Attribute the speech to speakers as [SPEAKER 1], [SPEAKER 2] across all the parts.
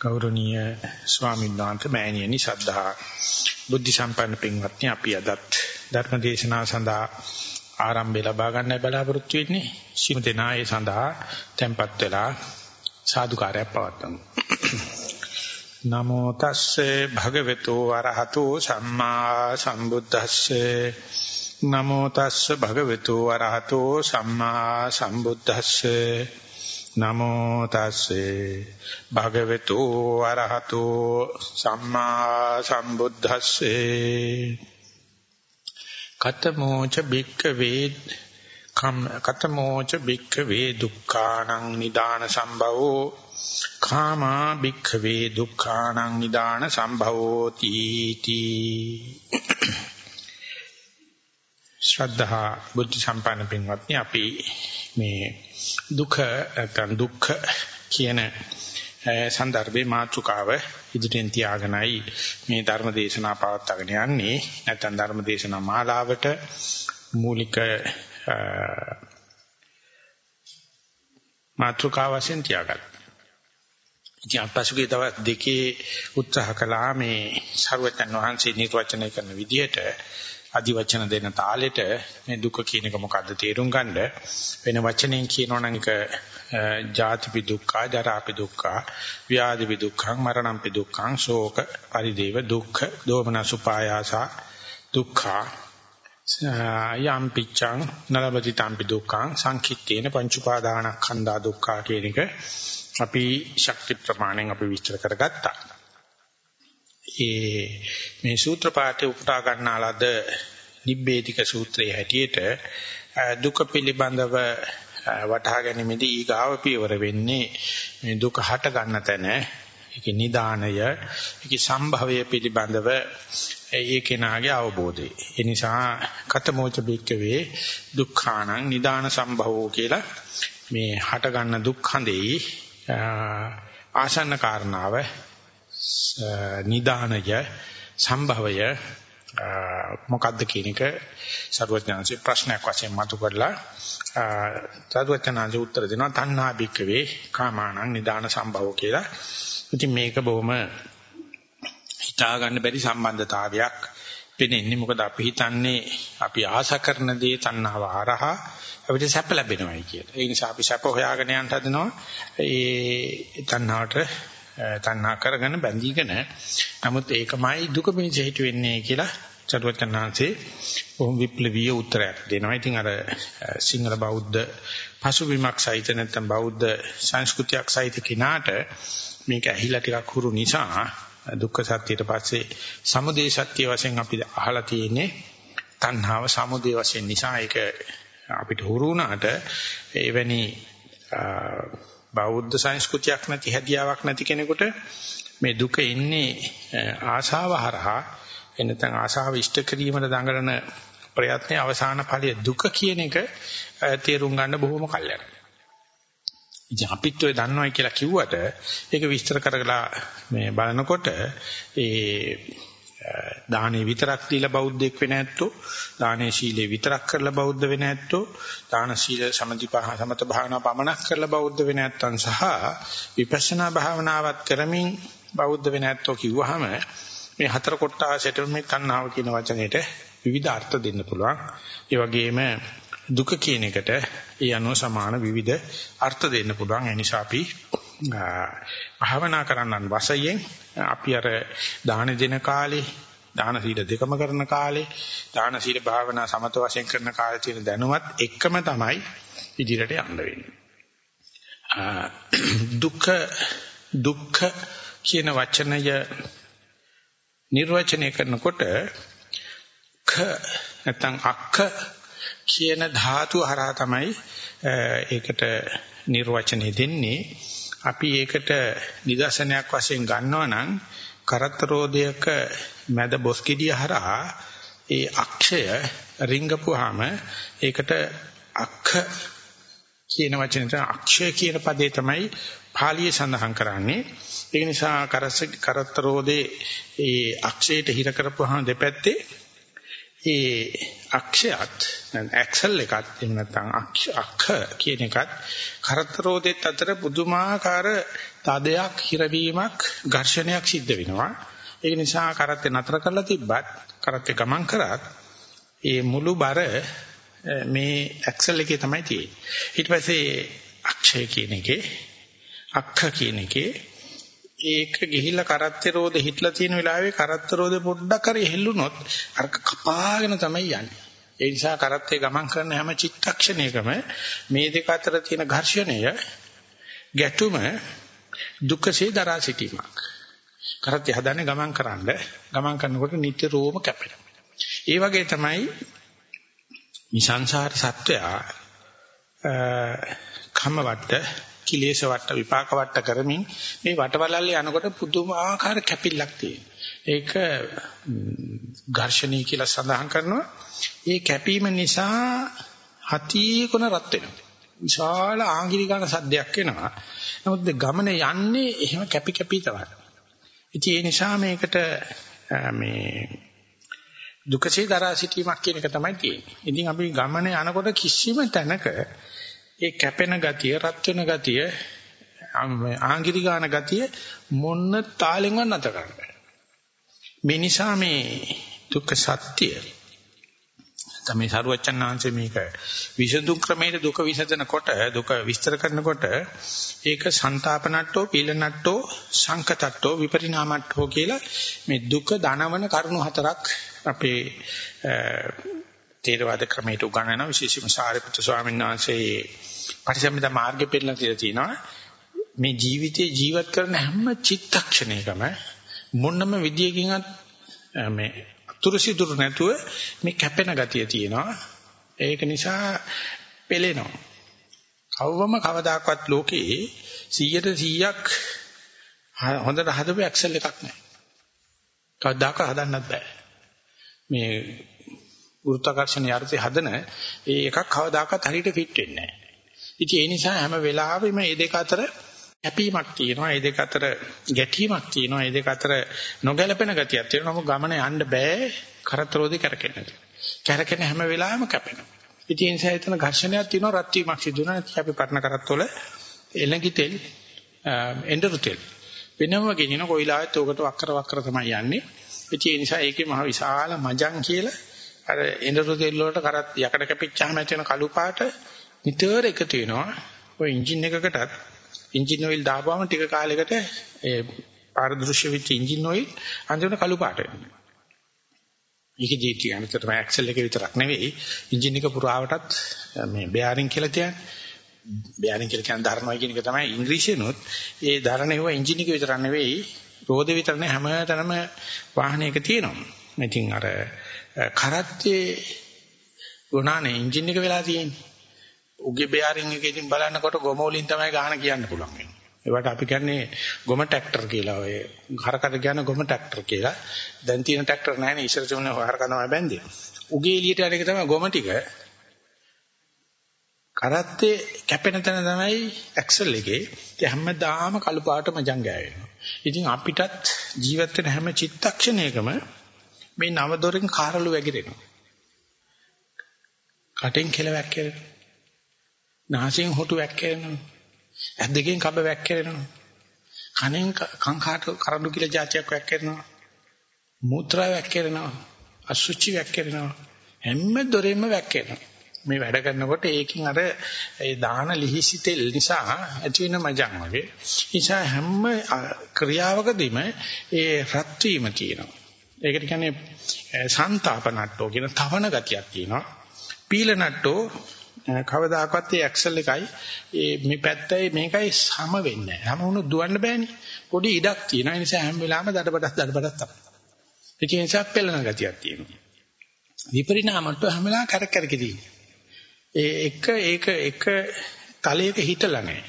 [SPEAKER 1] ගෞරවනීය ස්වාමීන් වහන්සේ මෑණියනි සද්ධා බුද්ධ සම්පන්න පින්වත්නි අපි අදත් ධර්ම දේශනාව සඳහා ආරම්භය ලබා ගන්නයි බලාපොරොත්තු වෙන්නේ. ශිව දෙනා ඒ සඳහා tempත් වෙලා සාදුකාරයක් පවත්වමු. නමෝ තස්සේ භගවතු වරහතෝ සම්මා සම්බුද්දස්සේ නමෝ තස්සේ භගවතු වරහතෝ සම්මා සම්බුද්දස්සේ නමෝ තස්සේ භගවතු අරහතෝ සම්මා සම්බුද්දස්සේ කතමෝච බික්කවේ කම් කතමෝච බික්කවේ දුක්ඛානං නිදාන සම්භවෝ කාමා බික්කවේ දුක්ඛානං නිදාන සම්භවෝ තීති ශ්‍රද්ධා බුද්ධ සම්පන්න පින්වත්නි අපි මේ දුක නැත්නම් දුක්ඛ කියන සන්දර්භේ මාතෘකාව ඉදිරියෙන් තියාගෙනයි මේ ධර්ම දේශනා පවත්වාගෙන යන්නේ නැත්නම් ධර්ම දේශනා මාලාවට මූලික මාතෘකාව වශයෙන් තියාගත්තා. ඉතින් අපසුගේ දවස් දෙකේ උත්සාහ කළා මේ ਸਰවඥන් වහන්සේ නිර්වචනය කරන විදිහට අදි වචන දෙන තාලෙට මේ දුක කියන එක මොකද්ද තේරුම් ගන්න. වෙන වචනෙන් කියනවා නම් ඒක ජාතිපි දුක්ඛ ජරාපි දුක්ඛ ව්‍යාධිපි දුක්ඛං මරණම්පි දුක්ඛං ශෝක පරිදේව දුක්ඛ දෝමනසුපායාස දුක්ඛ යම් පිච්ඡං නලබති තම්පි දුක්ඛං සංකිට්ඨේන පංච උපාදානස්කන්ධා දුක්ඛ කියන එක අපි ශක්ති ප්‍රමාණයෙන් අපි විස්තර කරගත්තා. ඒ මේ සූත්‍ර පාඨය උපුටා ගන්නාලද නිබ්බේධික සූත්‍රයේ හැටියට දුක පිළිබඳව වටහා ගැනීමේදී ඊගාව පියවර වෙන්නේ මේ දුක හට ගන්න තැන ඒකේ නිදානය ඒකේ සම්භවය පිළිබඳව ඒ කෙනාගේ අවබෝධය. ඒ නිසා කතමෝච බික්කවේ දුක්ඛානං නිදාන සම්භවෝ කියලා මේ හට ගන්න දුක් හඳෙයි ආසන්න කාරණාව නිදානය සම්භවය මොකද්ද කියන එක සරුවඥාන්සේ ප්‍රශ්නයක් වශයෙන් මතු කරලා සරුවඥාන්සේ උත්තර දෙනවා තණ්හා භික්කවේ කාමානං නිදාන සම්භවෝ කියලා. ඉතින් මේක බොහොම හිතා ගන්න බැරි සම්බන්ධතාවයක් පෙනෙන්නේ මොකද අපි හිතන්නේ අපි ආශා කරන දේ තණ්හාව හරහා අපිට සැප ලැබෙනවායි කියලා. ඒ නිසා අපි සැප හොයාගෙන යන්න හදනවා. ඒ තණ්හාවට තණ්හා කරගෙන බැඳීගෙන නමුත් ඒකමයි දුක පිණිස හිට වෙන්නේ කියලා චතුවචනාංශේ බොහොම විප්ලවීය උත්තරයක් දෙනවා. ඉතින් අර සිංහල බෞද්ධ පසුබිමක් සහිත නැත්නම් බෞද්ධ සංස්කෘතියක් සහිත කිනාට මේක ඇහිලා ටිකක් හුරු නිසා දුක්ඛ සත්‍යයට පස්සේ සමුදය සත්‍ය වශයෙන් අපි අහලා තියෙන්නේ තණ්හාව සමුදය වශයෙන් නිසා ඒක අපිට හුරු වුණාට එවැනි බෞද්ධ සංස්කෘතියක් නැති හැදියාවක් නැති කෙනෙකුට මේ දුක එන්නේ ආශාව හරහා එනතන් ආශාව ඉෂ්ට කිරීමට දඟලන ප්‍රයත්නයේ අවසාන ඵලය දුක කියන එක තේරුම් ගන්න බොහොම කල් යනවා. ඉතින් අපිත් ඔය දන්නවයි කියලා කිව්වට ඒක විස්තර කරලා මේ බලනකොට ඒ දානේ විතරක් දීලා බෞද්ධෙක් වෙන්නේ නැත්තෝ. දානේ ශීලයේ විතරක් කරලා බෞද්ධ වෙන්නේ නැත්තෝ. දාන ශීල සමති පහ සමත භාවනා පමණක් කරලා බෞද්ධ වෙන්නේ නැත්තන් සහ විපස්සනා භාවනාවත් කරමින් බෞද්ධ වෙන්නේ නැත්තෝ කිව්වහම මේ හතර කොටාසෙට මේ තණ්හාව කියන වචනේට විවිධ අර්ථ දෙන්න පුළුවන්. ඒ වගේම දුක කියන එකට ඒ අනුව සමාන විවිධ අර්ථ දෙන්න පුළුවන්. ඒ නිසා අපි භාවනා කරන්නන් වශයෙන් අපි අර දාන දෙන කාලේ දාන සීල දෙකම කරන කාලේ දාන සීල භාවනා සමත වශයෙන් කරන කාලේ තියෙන දැනුවත් එකම තමයි ඉදිරියට යන්න වෙන්නේ. දුක්ඛ දුක්ඛ කියන වචනය නිර්වචනය කරනකොට ඛ නැත්නම් අක්ඛ කියන ධාතු හරහා තමයි ඒකට නිර්වචනය දෙන්නේ අපි ඒකට නිදර්ශනයක් වශයෙන් ගන්නවා නම් කරත්තරෝදයක මැද බොස් කිඩිය හරහා ඒ අක්ෂය රිංගපුවාම ඒකට අක්ඛ කියන වචනෙට අක්ෂය කියන පදේ තමයි පාලියේ සඳහන් කරන්නේ. ඒ නිසා කරත්තරෝදේ ඒ අක්ෂයට හිර කරපුවාම දෙපැත්තේ ඒ අක්ෂයත් ඇක්සල් එකත් එහෙම නැත්නම් අක්ෂ කියන එකත් කරතරෝදෙත් අතර පුදුමාකාර තදයක් හිරවීමක් ඝර්ෂණයක් සිද්ධ වෙනවා. ඒක නිසා කරත්තේ නතර කරලා තිබ්බත් කරත්තේ ගමන් කරත් ඒ මුළු බර මේ ඇක්සල් එකේ තමයි තියෙන්නේ. ඊට පස්සේ අක්ෂය කියන එකේ අක්ඛ කියන එකේ ඒක ගිහිල්ලා කරත්තේ රෝදේ හිටලා තියෙන වෙලාවේ කරත්ත රෝදේ පොඩ්ඩක් හරි හෙල්ලුනොත් අර කපාගෙන තමයි යන්නේ. ඒ නිසා කරත්තේ ගමන් කරන හැම චිත්තක්ෂණයකම මේ දෙක අතර තියෙන ඝර්ෂණය ගැටුම දුකසේ දරා සිටීමක්. කරත්තේ හදන්නේ ගමන් කරන්න. ගමන් කරනකොට නිතරම කැපෙනවා. ඒ වගේ තමයි මේ සංසාර සත්වයා කම වට කිලේශ වට විපාක වට කරමින් මේ වටවලල්ලේ යනකොට පුදුමාකාර කැපිල්ලක් තියෙනවා. ඒක ඝර්ෂණී කියලා සඳහන් කරනවා. ඒ කැපීම නිසා හතිකුණ රත් වෙනවා. විශාල ආංගිරිකාන සද්දයක් එනවා. නමුත් ගමන යන්නේ එහෙම කැපි කැපි තමයි. ඉතින් ඒ නිසා මේකට මේ දුකසේ දරා සිටීමක් කියන එක තමයි තියෙන්නේ. ඉතින් අපි ගමනේ යනකොට කිසිම තැනක ඒ කැපෙන ගතිය, රත් වෙන ගතිය, ආංගිරි ගාන ගතිය මොන්න තාලෙන්වත් නැත කරන්න. මේ නිසා මේ දුක්ඛ සත්‍ය තමයි සරුවච්චන්හන්සේ මේක විසඳුම් ක්‍රමයේ දුක විසඳනකොට දුක විස්තර කරනකොට ඒක සන්තාපනට්ටෝ පීලනට්ටෝ සංකතට්ටෝ විපරිණාමට්ටෝ කියලා මේ දුක දනවන කරුණු හතරක් අපේ තේරවාද ක්‍රමයට උගන්වන විශේෂම සාරිපුත්‍ර ස්වාමීන් වහන්සේ පරිසම්මිත මාර්ගෙ පෙන්නලා තියෙනවා මේ ජීවිතේ ජීවත් කරන හැම චිත්තක්ෂණයකම මොනම විදියකින්වත් මේ අතුරු සිදුරු නැතුව මේ කැපෙන ගතිය තියෙනවා. ඒක නිසා පෙලෙනවා කවවම කවදාකවත් ලෝකේ 100ට 100ක් හොඳට හදපු ඇක්සල් එකක් නැහැ කවදාක හදන්නත් බෑ. මේ ගුරුත්වාකර්ෂණ යර්ථය හදන ඒ එකක් කවදාකවත් හරියට ෆිට වෙන්නේ නැහැ. ඉතින් ඒ නිසා හැම වෙලාවෙම මේ දෙක අතර කැපීමක් තියෙනවා. මේ දෙක අතර ගැටීමක් තියෙනවා. මේ දෙක අතර නොගැලපෙන ගතියක් තියෙනවා. නමුත් ගමන යන්න බෑ කරතරෝදි කරකෙන්නේ. කරකෙන හැම වෙලාවෙම කැපෙනවා. ඉතින් ඒ නිසා එතන ඝර්ෂණයක් තියෙනවා. රත් වීමක් සිදු වෙනවා. අපි පටන කරත්තවල එළඟි තෙල් එඬරු තෙල් වෙනම ගෙනින කොයිලාවත් උකට වක්කර වක්කර තමයි යන්නේ. ඉතින් ඒ නිසා ඒකේ මහ විශාල මජං කියලා අර එඬරු තෙල් වලට කරත් යකඩ කැපිච්චාම ඇති වෙන කළු පාට නිතර එකතු වෙනවා. ඔය එන්ජින් එකකටත් එන්ජින් ඔයිල් දාපුවම ටික කාලයකට ඒ පාරදෘශ්‍ය වෙච්ච එන්ජින් ඔයිල් අන්තිමට කළු පාට වෙනවා. ඒකදී කියන්නේ තමයි ඇක්සල් එක විතරක් නෙවෙයි එන්ජින් එක පුරාවටත් මේ බෙයාරින් කියලා කියන්නේ. බෙයාරින් කියලා කියන්නේ ධර්මයි කියන එක තමයි ඉංග්‍රීසියෙනොත් ඒ ධරණේව එන්ජින් එක විතරක් නෙවෙයි රෝද විතර නේ හැමතැනම වාහනයක තියෙනවා. ඉතින් අර කරත්තේ ගුණානේ එන්ජින් එක වෙලා තියෙන්නේ. උගේ බෙයාරින් එක ඉතින් බලනකොට ගොම වලින් තමයි ගහන කියන්න පුළුවන් වෙන්නේ. ඒවට අපි කියන්නේ ගොම ට්‍රැක්ටර් කියලා. ඔය හරකට කියන ගොම ට්‍රැක්ටර් කියලා. දැන් තියෙන ට්‍රැක්ටර් නැහැ නේ. ඉස්සර තිබුණ හරක තමයි බැන්දේ. උගේ එළියට යන එක තමයි ගොම ටික. කරත්තේ කැපෙන තැන තමයි ඇක්සල් එකේ. ඒ හැමදාම කළු පාට මජං ගෑවෙනවා. ඉතින් අපිටත් ජීවත් වෙන හැම චිත්තක්ෂණයකම මේ නව දොරෙන් කාරළු වැగిරෙනවා. කටෙන් කෙල වැක්කිරෙනවා. නාසයෙන් හොටු වැක්කිරෙනවා. ඇස් දෙකෙන් කබ වැක්කිරෙනවා. කනෙන් කන් කාට කරඬු කියලා જાතියක් වැක්කිරෙනවා. මූත්‍රා වැක්කිරෙනවා. අසුචි වැක්කිරෙනවා. හැම දොරෙම වැක්කිරෙනවා. මේ වැඩ කරනකොට ඒකින් අර ඒ දාන ලිහිසි තෙල් නිසා ඇති වෙන මජන් වගේ. නිසා හැම ක්‍රියාවකදීම ඒ රත් වීම තියෙනවා. ඒකට කියන්නේ සන්තාපනට්ටෝ කියන තවන ගතියක් තියෙනවා. පීලනට්ටෝ කවදාකවත් ඒ ඇක්සල් එකයි ඒ මේ පැත්තයි මේකයි සම වෙන්නේ නැහැ. හැම වුණු දුවන්න බෑනේ. පොඩි ඉඩක් තියෙනවා. ඒ නිසා හැම වෙලාවෙම දඩබඩක් දඩබඩක් තමයි. ඒක නිසා පෙළන ගතියක් තියෙනවා. විපරිණාමට හැම වෙලාවෙම කරක් කරකදී. ඒ එක ඒක එක තලයක හිටලා නැහැ.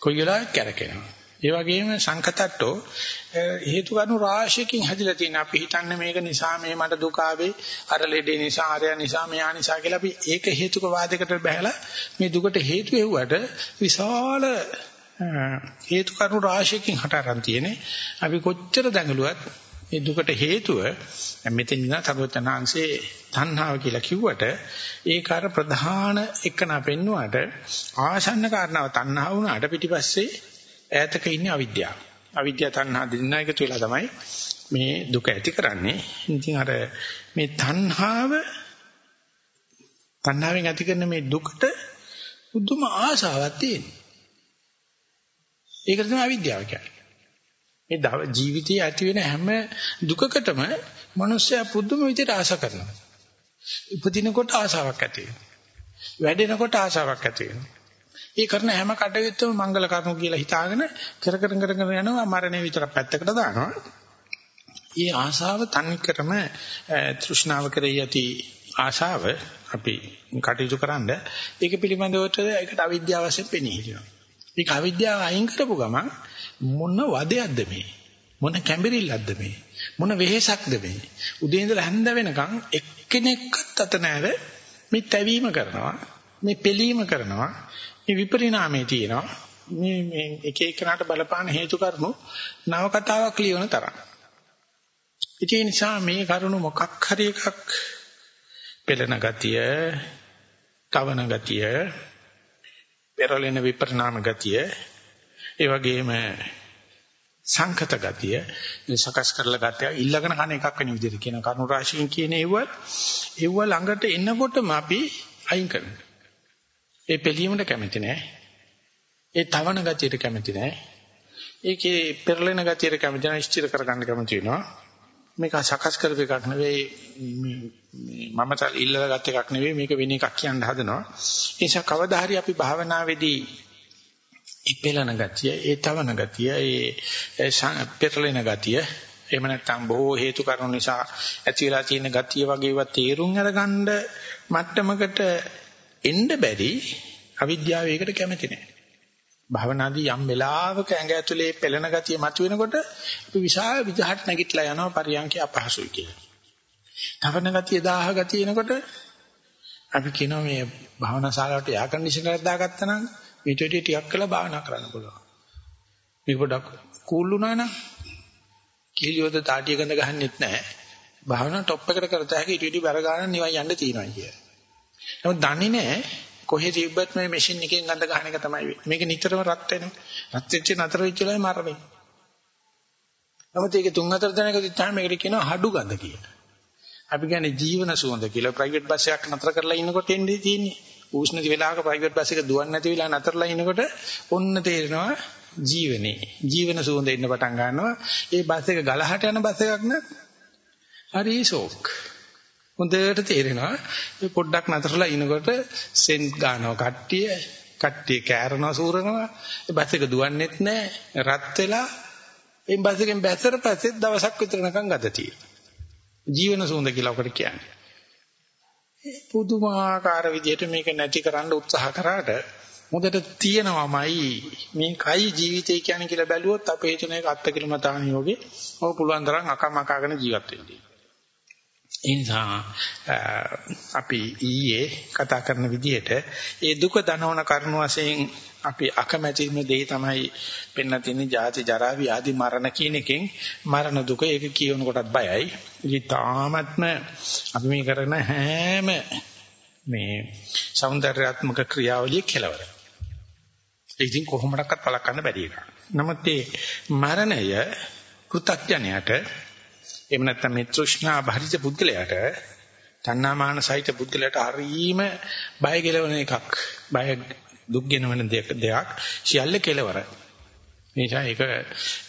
[SPEAKER 1] කොයි වෙලාවෙත් කැරකෙනවා. ඒ වගේම සංකතට්ටෝ හේතු කාරණු රාශියකින් හැදිලා තියෙන. අපි හිතන්නේ මේක නිසා මේ මට දුක ආවේ අර ලෙඩේ නිසා අරය නිසා මෙයා නිසා කියලා අපි ඒක හේතුක වාදයකට බහැලා මේ දුකට හේතු වෙව්වට විශාල හේතු කාරණු රාශියකින් හට අරන් තියෙන්නේ. අපි කොච්චර දඟලුවත් ඒ දුකට හේතුව මෙතන ඉඳන් සර්වචනාංශේ තණ්හාව කියලා කිව්වට ඒක අර ප්‍රධාන එකන පෙන්නුවාට ආසන්න කාරණාව තණ්හාව වුණාට පිටිපස්සේ ඈතක ඉන්නේ අවිද්‍යාව. අවිද්‍යාව තණ්හා දෙන්න එකතු වෙලා තමයි මේ දුක ඇති කරන්නේ. ඉතින් අර මේ තණ්හාව තණ්හාවෙන් ඇති කරන මේ දුකට බුදුම ආසාවක් තියෙනවා. ඒක තමයි අවිද්‍යාව කියන්නේ. මේ ජීවිතයේ ඇති වෙන හැම දුකකටම මිනිස්සයා පුදුම විදිහට ආශ කරනවා. උපදිනකොට ආශාවක් ඇති වෙනවා. වැඩෙනකොට ආශාවක් ඇති වෙනවා. ඒ කරන හැම කටයුත්තම මංගල කර්ම කියලා හිතාගෙන කර කර කර කර යනවා මරණය විතර පැත්තකට දානවා. මේ ආශාව තනිකරම තෘෂ්ණාව කරේ යති ආශාව අපි කටයුතු කරන්න ඒක පිළිබඳව ඒකට අවිද්‍යාව වශයෙන් පෙනී හිටිනවා. ඒක අවිද්‍යාව අයින් කරපු ගමන් මොන වදයක්ද මේ? මොන කැඹිරිල්ලක්ද මේ? මොන වෙහෙසක්ද මේ? උදේ ඉඳලා හැන්ද වෙනකන් එක්කෙනෙක්වත් අත නැර මේ තැවීම කරනවා. මේ පෙලීම කරනවා. මේ විපරිණාමයේ තියෙනවා. මේ මේ එක එකනට බලපාන හේතු කරුණු නව කතාවක් ලියවන තරම්. ඒ නිසා මේ කරුණු මොකක් හරි එකක් පෙළෙන ගතිය, කවන ගතිය, පෙරලෙන විපරිණාම ගතිය, ඒ වගේම සංකත ගතිය සකස් කරලා ගතිය ඉල්ලගෙන කන එකක් වෙන විදිහට කියන කරුණු රාශියෙන් කියන ඒව ඒව ළඟට එනකොටම අපි අයින් කරනවා. ඒ පිළීමට කැමති නැහැ. ඒ තවන ගතියට කැමති නැහැ. ඒකේ පෙරලෙන ගතියට කැමති නැහැ. ස්ථිර කරගන්න කැමති වෙනවා. මේක සකස් කරපු එකක් නෙවෙයි මම තල් ඉල්ලලා ගත් එකක් නෙවෙයි මේක වෙන එකක් කියන්න හදනවා. ඒ නිසා කවදා හරි අපි භාවනාවේදී ඉපෙලන ගතිය, ඒ තවන ගතිය, ඒ පෙරලෙන ගතිය, එහෙම නැත්නම් බොහෝ හේතු කාරණා නිසා ඇති වෙලා තියෙන ගතිය වගේ ඒවා තේරුම් අරගන්න මට්ටමකට එන්න බැරි අවිද්‍යාව ඒකට කැමති නැහැ. භවනාදී යම් වෙලාවක ඇඟ ඇතුලේ පෙළෙන ගතිය මතුවෙනකොට අපි විශාල විදහාට නැගිටලා යනවා පරියන්කේ අපහසුයි කියලා. තවන ගතිය දාහ ගතිය එනකොට අපි කියනවා මේ භවනා ශාලාවට එයා කන්ඩිෂනර් එකක් දාගත්තා නම් ඊට වඩා ටිකක් කළා භාවනා කරන්න පුළුවන්. මේක පොඩක් කූල් වුණා නම් කීලියොද තාටිය ගඳ ගහන්නෙත් නැහැ. භාවනා টොප් එකට කරත හැකි ඊට වඩා බර ගන්න නිවන් යන්න තියෙනවා කිය. නමුත් දන්නේ නැහැ කොහෙද තිබ්බත් මේ මැෂින් එකෙන් ගඳ ගන්න එක තමයි වෙන්නේ. මේක නිතරම රත් වෙනවා. රත් වෙච්ච නතර වෙච්ච වෙලාවේ මරණය. නමුත් ඒක තුන් හතර දෙනෙකුට තමයි මේකට කියනවා හඩු ගඳ කියලා. අපි කියන්නේ ජීවන සුවඳ කියලා ප්‍රයිවට් බස් එකක් නතර කරලා ඉන්නකොට එන්නේ තියෙන්නේ. උෂ්ණති වෙලාවක ප්‍රයිවට් බස් එක දුවන්නේ නැති වෙලා නතරලා ඉනකොට ඔන්න තේරෙනවා ජීවනේ ජීවන සුවඳ එන්න පටන් ගන්නවා ඒ බස් එක ගලහට යන බස් එකක් නක් හරි ෂෝක් හොඳට තේරෙනවා. මේ පොඩ්ඩක් නතරලා ඉනකොට සෙන්ට් ගන්නවා. කට්ටිය කට්ටිය කෑරනවා සූරනවා. ඒ බස් එක දුවන්නේත් නැහැ රත් වෙලා ඒ බස් එකෙන් බැසතර පස්සේ දවසක් විතර නිකන් ගත තියෙනවා. ජීවන සුවඳ කියලා ඔකට කියන්නේ. පුදුමාකාර විදිහට මේක නැති කරන්න උත්සාහ කරාට මොකට තියෙනවමයි. මේ කයි ජීවිතය කියන්නේ කියලා බැලුවොත් අපේ හිතන එක අත්කිලමතාන යෝගේ ඔය පුළුවන් තරම් අකමකාගෙන ජීවත් වෙන්න. ඉන්සා අපි ඊයේ කතා කරන විදිහට ඒ දුක දනවන කරුණු වශයෙන් අපි අකමැතිම දේ තමයි පෙන්න තියෙන ජාති ජරා ව්‍යාධි මරණ කියන එකෙන් මරණ දුක ඒක කියවන කොටත් බයයි. ඉතින් තාමත්ම අපි මේ කරන හැම මේ సౌందర్యාත්මක ක්‍රියාවලිය කෙලවර. ඉතින් කොහොමඩක්වත් පලකන්න බැරි එකක්. නමුත් මේ මරණය පෘථග්ජනයට එහෙම නැත්නම් මේ තෘෂ්ණා භරිත පුද්ගලයාට තණ්හාමාන සහිත පුද්ගලයාට හරීම බය කෙලවන එකක්. බය දුක් ගෙනවන දෙයක් දෙයක් සියල්ල කෙලවර. නිසා ඒක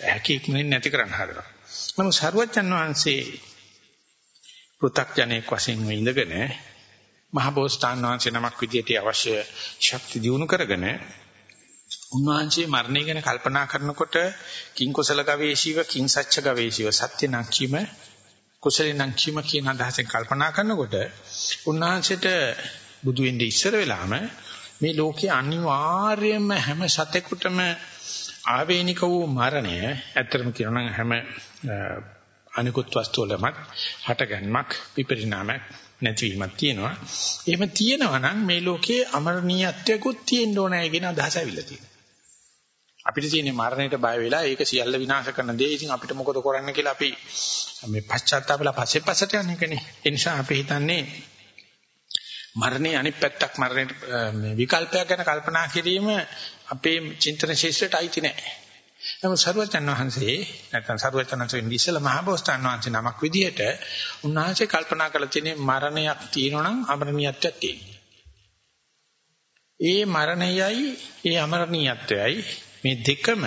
[SPEAKER 1] හැකියකින් නැති කරන්න හදනවා. නමුත් සර්වජන් වහන්සේ පෘථග්ජනෙක් වශයෙන් ඉඳගෙන මහබෝසතාණන් වහන්සේ නමක් විදියට අවශ්‍ය ශක්ති දිනු කරගෙන උන්වහන්සේ මරණය ගැන කල්පනා කරනකොට කිං කුසල ගවේෂීව කිං සච්ච ගවේෂීව සත්‍ය නක්කීම කුසලේ නක්කීම කියන අදහසෙන් කල්පනා කරනකොට උන්වහන්සේට බුදු වෙන්නේ ඉස්සර වෙලාම මේ ලෝකයේ අනිවාර්යයෙන්ම හැම සතෙකුටම ආවේනික වූ මරණය ඇත්තටම කියනවා නම් හැම අනිකුත් වස්තු වලම හටගන්මක් විපරිණාමයක් නැතිවීමක් තියෙනවා. එහෙම තියෙනවා නම් මේ ලෝකයේ අමරණීයත්වයකුත් තියෙන්න ඕනයි කියන අදහස ඇවිල්ලා තියෙනවා. අපිට තියෙන මරණයට බය වෙලා ඒක සියල්ල විනාශ කරන දේ. ඉතින් අපිට මොකද කරන්න කියලා අපි මේ පශ්චාත්තාපලා පස්සේ පස්සට යන එකනේ. ඒ නිසා අපි හිතන්නේ මරණේ අනිත් පැත්තක් මරණයට මේ විකල්පයක් ගැන කල්පනා කිරීම අපේ චින්තන ශිෂ්ටයට අයිති නැහැ. නමුත් සරුවචන් වහන්සේ නැත්නම් සරුවචන් වහන්සේ ඉස්සෙල්ලා මහබෝසතාණන් වහන්සේ නමක් විදිහට උන්වහන්සේ කල්පනා කරලා තියෙන්නේ මරණයක් තියෙනවා නම් අමරණීයත්වයක් තියෙනවා. ඒ මරණයයි ඒ අමරණීයත්වයයි මේ දෙකම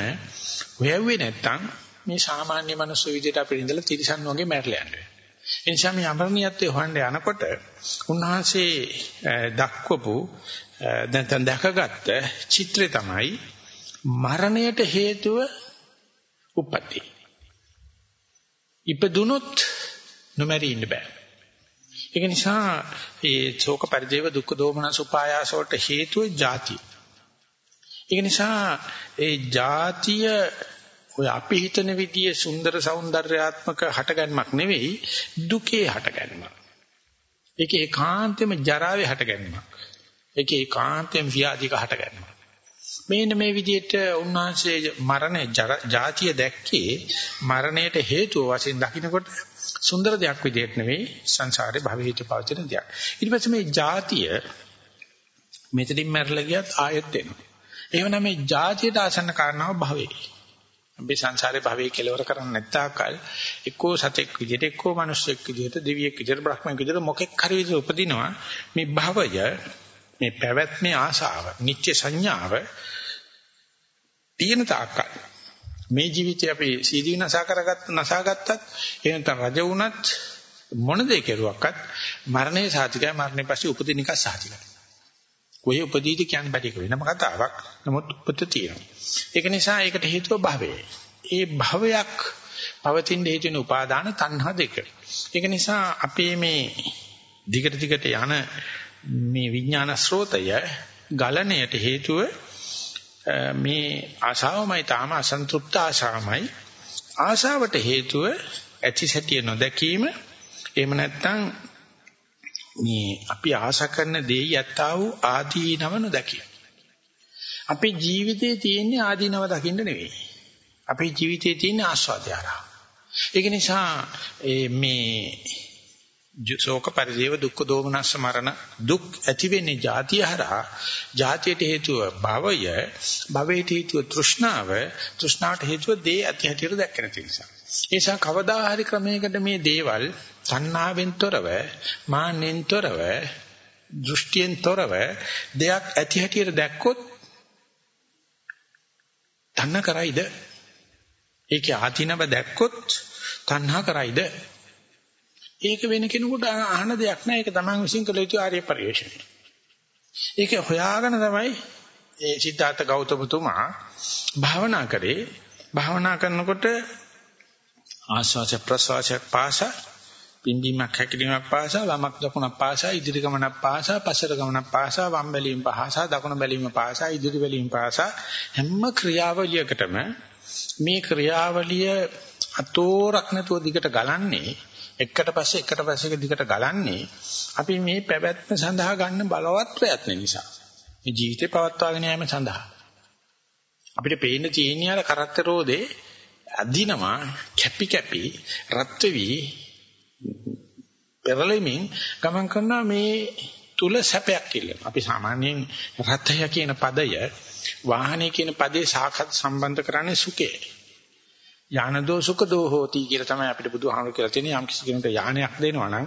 [SPEAKER 1] හොයුවේ නැත්තම් මේ සාමාන්‍ය මනුස්ස විදිහට අපිට ඉඳලා තිරිසන් වගේ මැරලා යනවා. ඒ නිසා මේ අමරණීයත්වයේ හොයන්න යනකොට උන්වහන්සේ දක්වපු දැන් දැකගත්ත චිත්‍රය තමයි මරණයට හේතුව උප්පත්ති. ඉපදුනොත් නොමැරී ඉන්න බෑ. ඒක නිසා ඒ ශෝක පරිදේව දුක්ඛ දෝමනස උපායාස වලට හේතුව ಜಾති. ඒක නිසා ඒ જાතිය ඔය අපි හිතන විදිය සුන්දර సౌందర్యාත්මක හටගන්මක් නෙවෙයි දුකේ හටගන්මක්. ඒක ඒකාන්තයෙන්ම ජරාවේ හටගන්මක්. ඒක ඒකාන්තයෙන් ව්‍යාධික හටගන්මක්. මේන මේ විදිහට උන්වහන්සේ මරණය ජාතිය දැක්කේ මරණයට හේතුව වශයෙන් දකින්නකොට සුන්දර දෙයක් විදිහට නෙවෙයි සංසාරේ භවීච පවතින දෙයක්. ඊට පස්සේ මේ ජාතිය මෙතනින් මැරලා ගියත් ආයෙත් එනවා. එහෙමනම් මේ ජාතියට ආසන්න කාරණාව භවයේ. අපි සංසාරේ භවයේ කෙලවර කරන්නේ නැත්තාකල් එක්කෝ සතෙක් විදිහට එක්කෝ මිනිස්සෙක් විදිහට දෙවියෙක් විදිහට බ්‍රහ්මෙක් විදිහට මොකෙක් හරි විදිහට උපදිනවා මේ භවය මේ පැවැත්මේ ආශාව නිත්‍ය සංඥාව තියෙන තාක්කල් මේ ජීවිතේ අපි සීදී නසා කරගත්ත නසාගත්තත් එහෙනම් රජ වුණත් මොන දේ කෙරුවක්වත් මරණය සාතිකයි මරණය පස්සේ උපදින එක සාතිකයි. කොහේ උපදීද කියන්න බැරි එක වෙනම කතාවක්. නමුත් උපත තියෙනවා. ඒක නිසා ඒකට හේතුව භවය. ඒ භවයක් පවතින හේතු වෙන උපාදාන තණ්හා දෙක. ඒක නිසා අපේ මේ දිගට දිගට යන මේ විඥාන ස්රෝතය ගලණයට හේතුව මේ ආශාවමයි තාම අසන්තුෂ්ත ආශාවමයි ආශාවට හේතුව ඇති සැටිය නොදැකීම එහෙම නැත්නම් මේ අපි ආශා කරන දේ යත්තා වූ ආදීනව නොදැකීම අපේ ජීවිතයේ තියෙන ආදීනව දකින්න නෙවෙයි. අපේ ජීවිතයේ තියෙන ආස්වාදය ඒක නිසා මේ ශෝක පරිදේව දුක්ඛ දෝමනස්ස මරණ දුක් ඇති වෙන්නේ ජාතිය හරහා. ජාතියට හේතුව භවය භවයට හේතුව තෘෂ්ණාව තෘෂ්ණාවට හේතුව දේ ඇති හැටියට දැක්කන නිසා. ඒ නිසා කවදා හරි ක්‍රමයකට මේ දේවල් තණ්හාවෙන් තොරව මාන්නෙන් තොරව දෘෂ්ටියෙන් තොරව දෙයක් ඇති හැටියට දැක්කොත් තණ්හ කරයිද ඒකේ ආධිනව දැක්කොත් තණ්හා කරයිද ඒක වෙන කෙනෙකුට අහන දෙයක් නෑ. ඒක තමන් විසින් කළ යුතු ආර්ය පරිශ්‍රණය. ඒක හොයාගෙන තමයි ඒ සිද්ධාර්ථ ගෞතමතුමා භාවනා කරේ. භාවනා කරනකොට ආස්වාස ප්‍රසවාස පාස පිම්බීමක් හැකිලීමක් පාස වමක් දකුණක් පාස ඉදිරි ගමනක් පාස පස්සට ගමනක් පාස වම් බැලීම පාස දකුණ බැලීම පාස ඉදිරි බැලීම පාස හැම ක්‍රියාවලියකටම මේ ක්‍රියාවලිය අතෝරක් නැතුව දිගට ගලන්නේ එකට පස්සේ එකට පස්සේ දිගට ගලන්නේ අපි මේ පැවැත්ම සඳහා ගන්න බලවත් ප්‍රයත්න නිසා. මේ ජීවිතේ පවත්වාගෙන යාම සඳහා. අපිට පේන්න තියෙන යාල කරත්ත රෝදේ අදිනවා කැපි කැපි රත් වෙවි පෙරලෙමින් ගමන් කරනවා මේ තුල සැපයක් කියලා. අපි සාමාන්‍යයෙන් රත්ය කියන පදය වාහනේ කියන පදේ සාකත් සම්බන්ධ කරන්නේ සුඛේ. යානදෝ සුඛදෝ හෝති කියලා තමයි අපිට බුදුහාමුදුරු කියලා තියෙන්නේ යම් කිසි කෙනෙකුට යානයක් දෙනවා නම්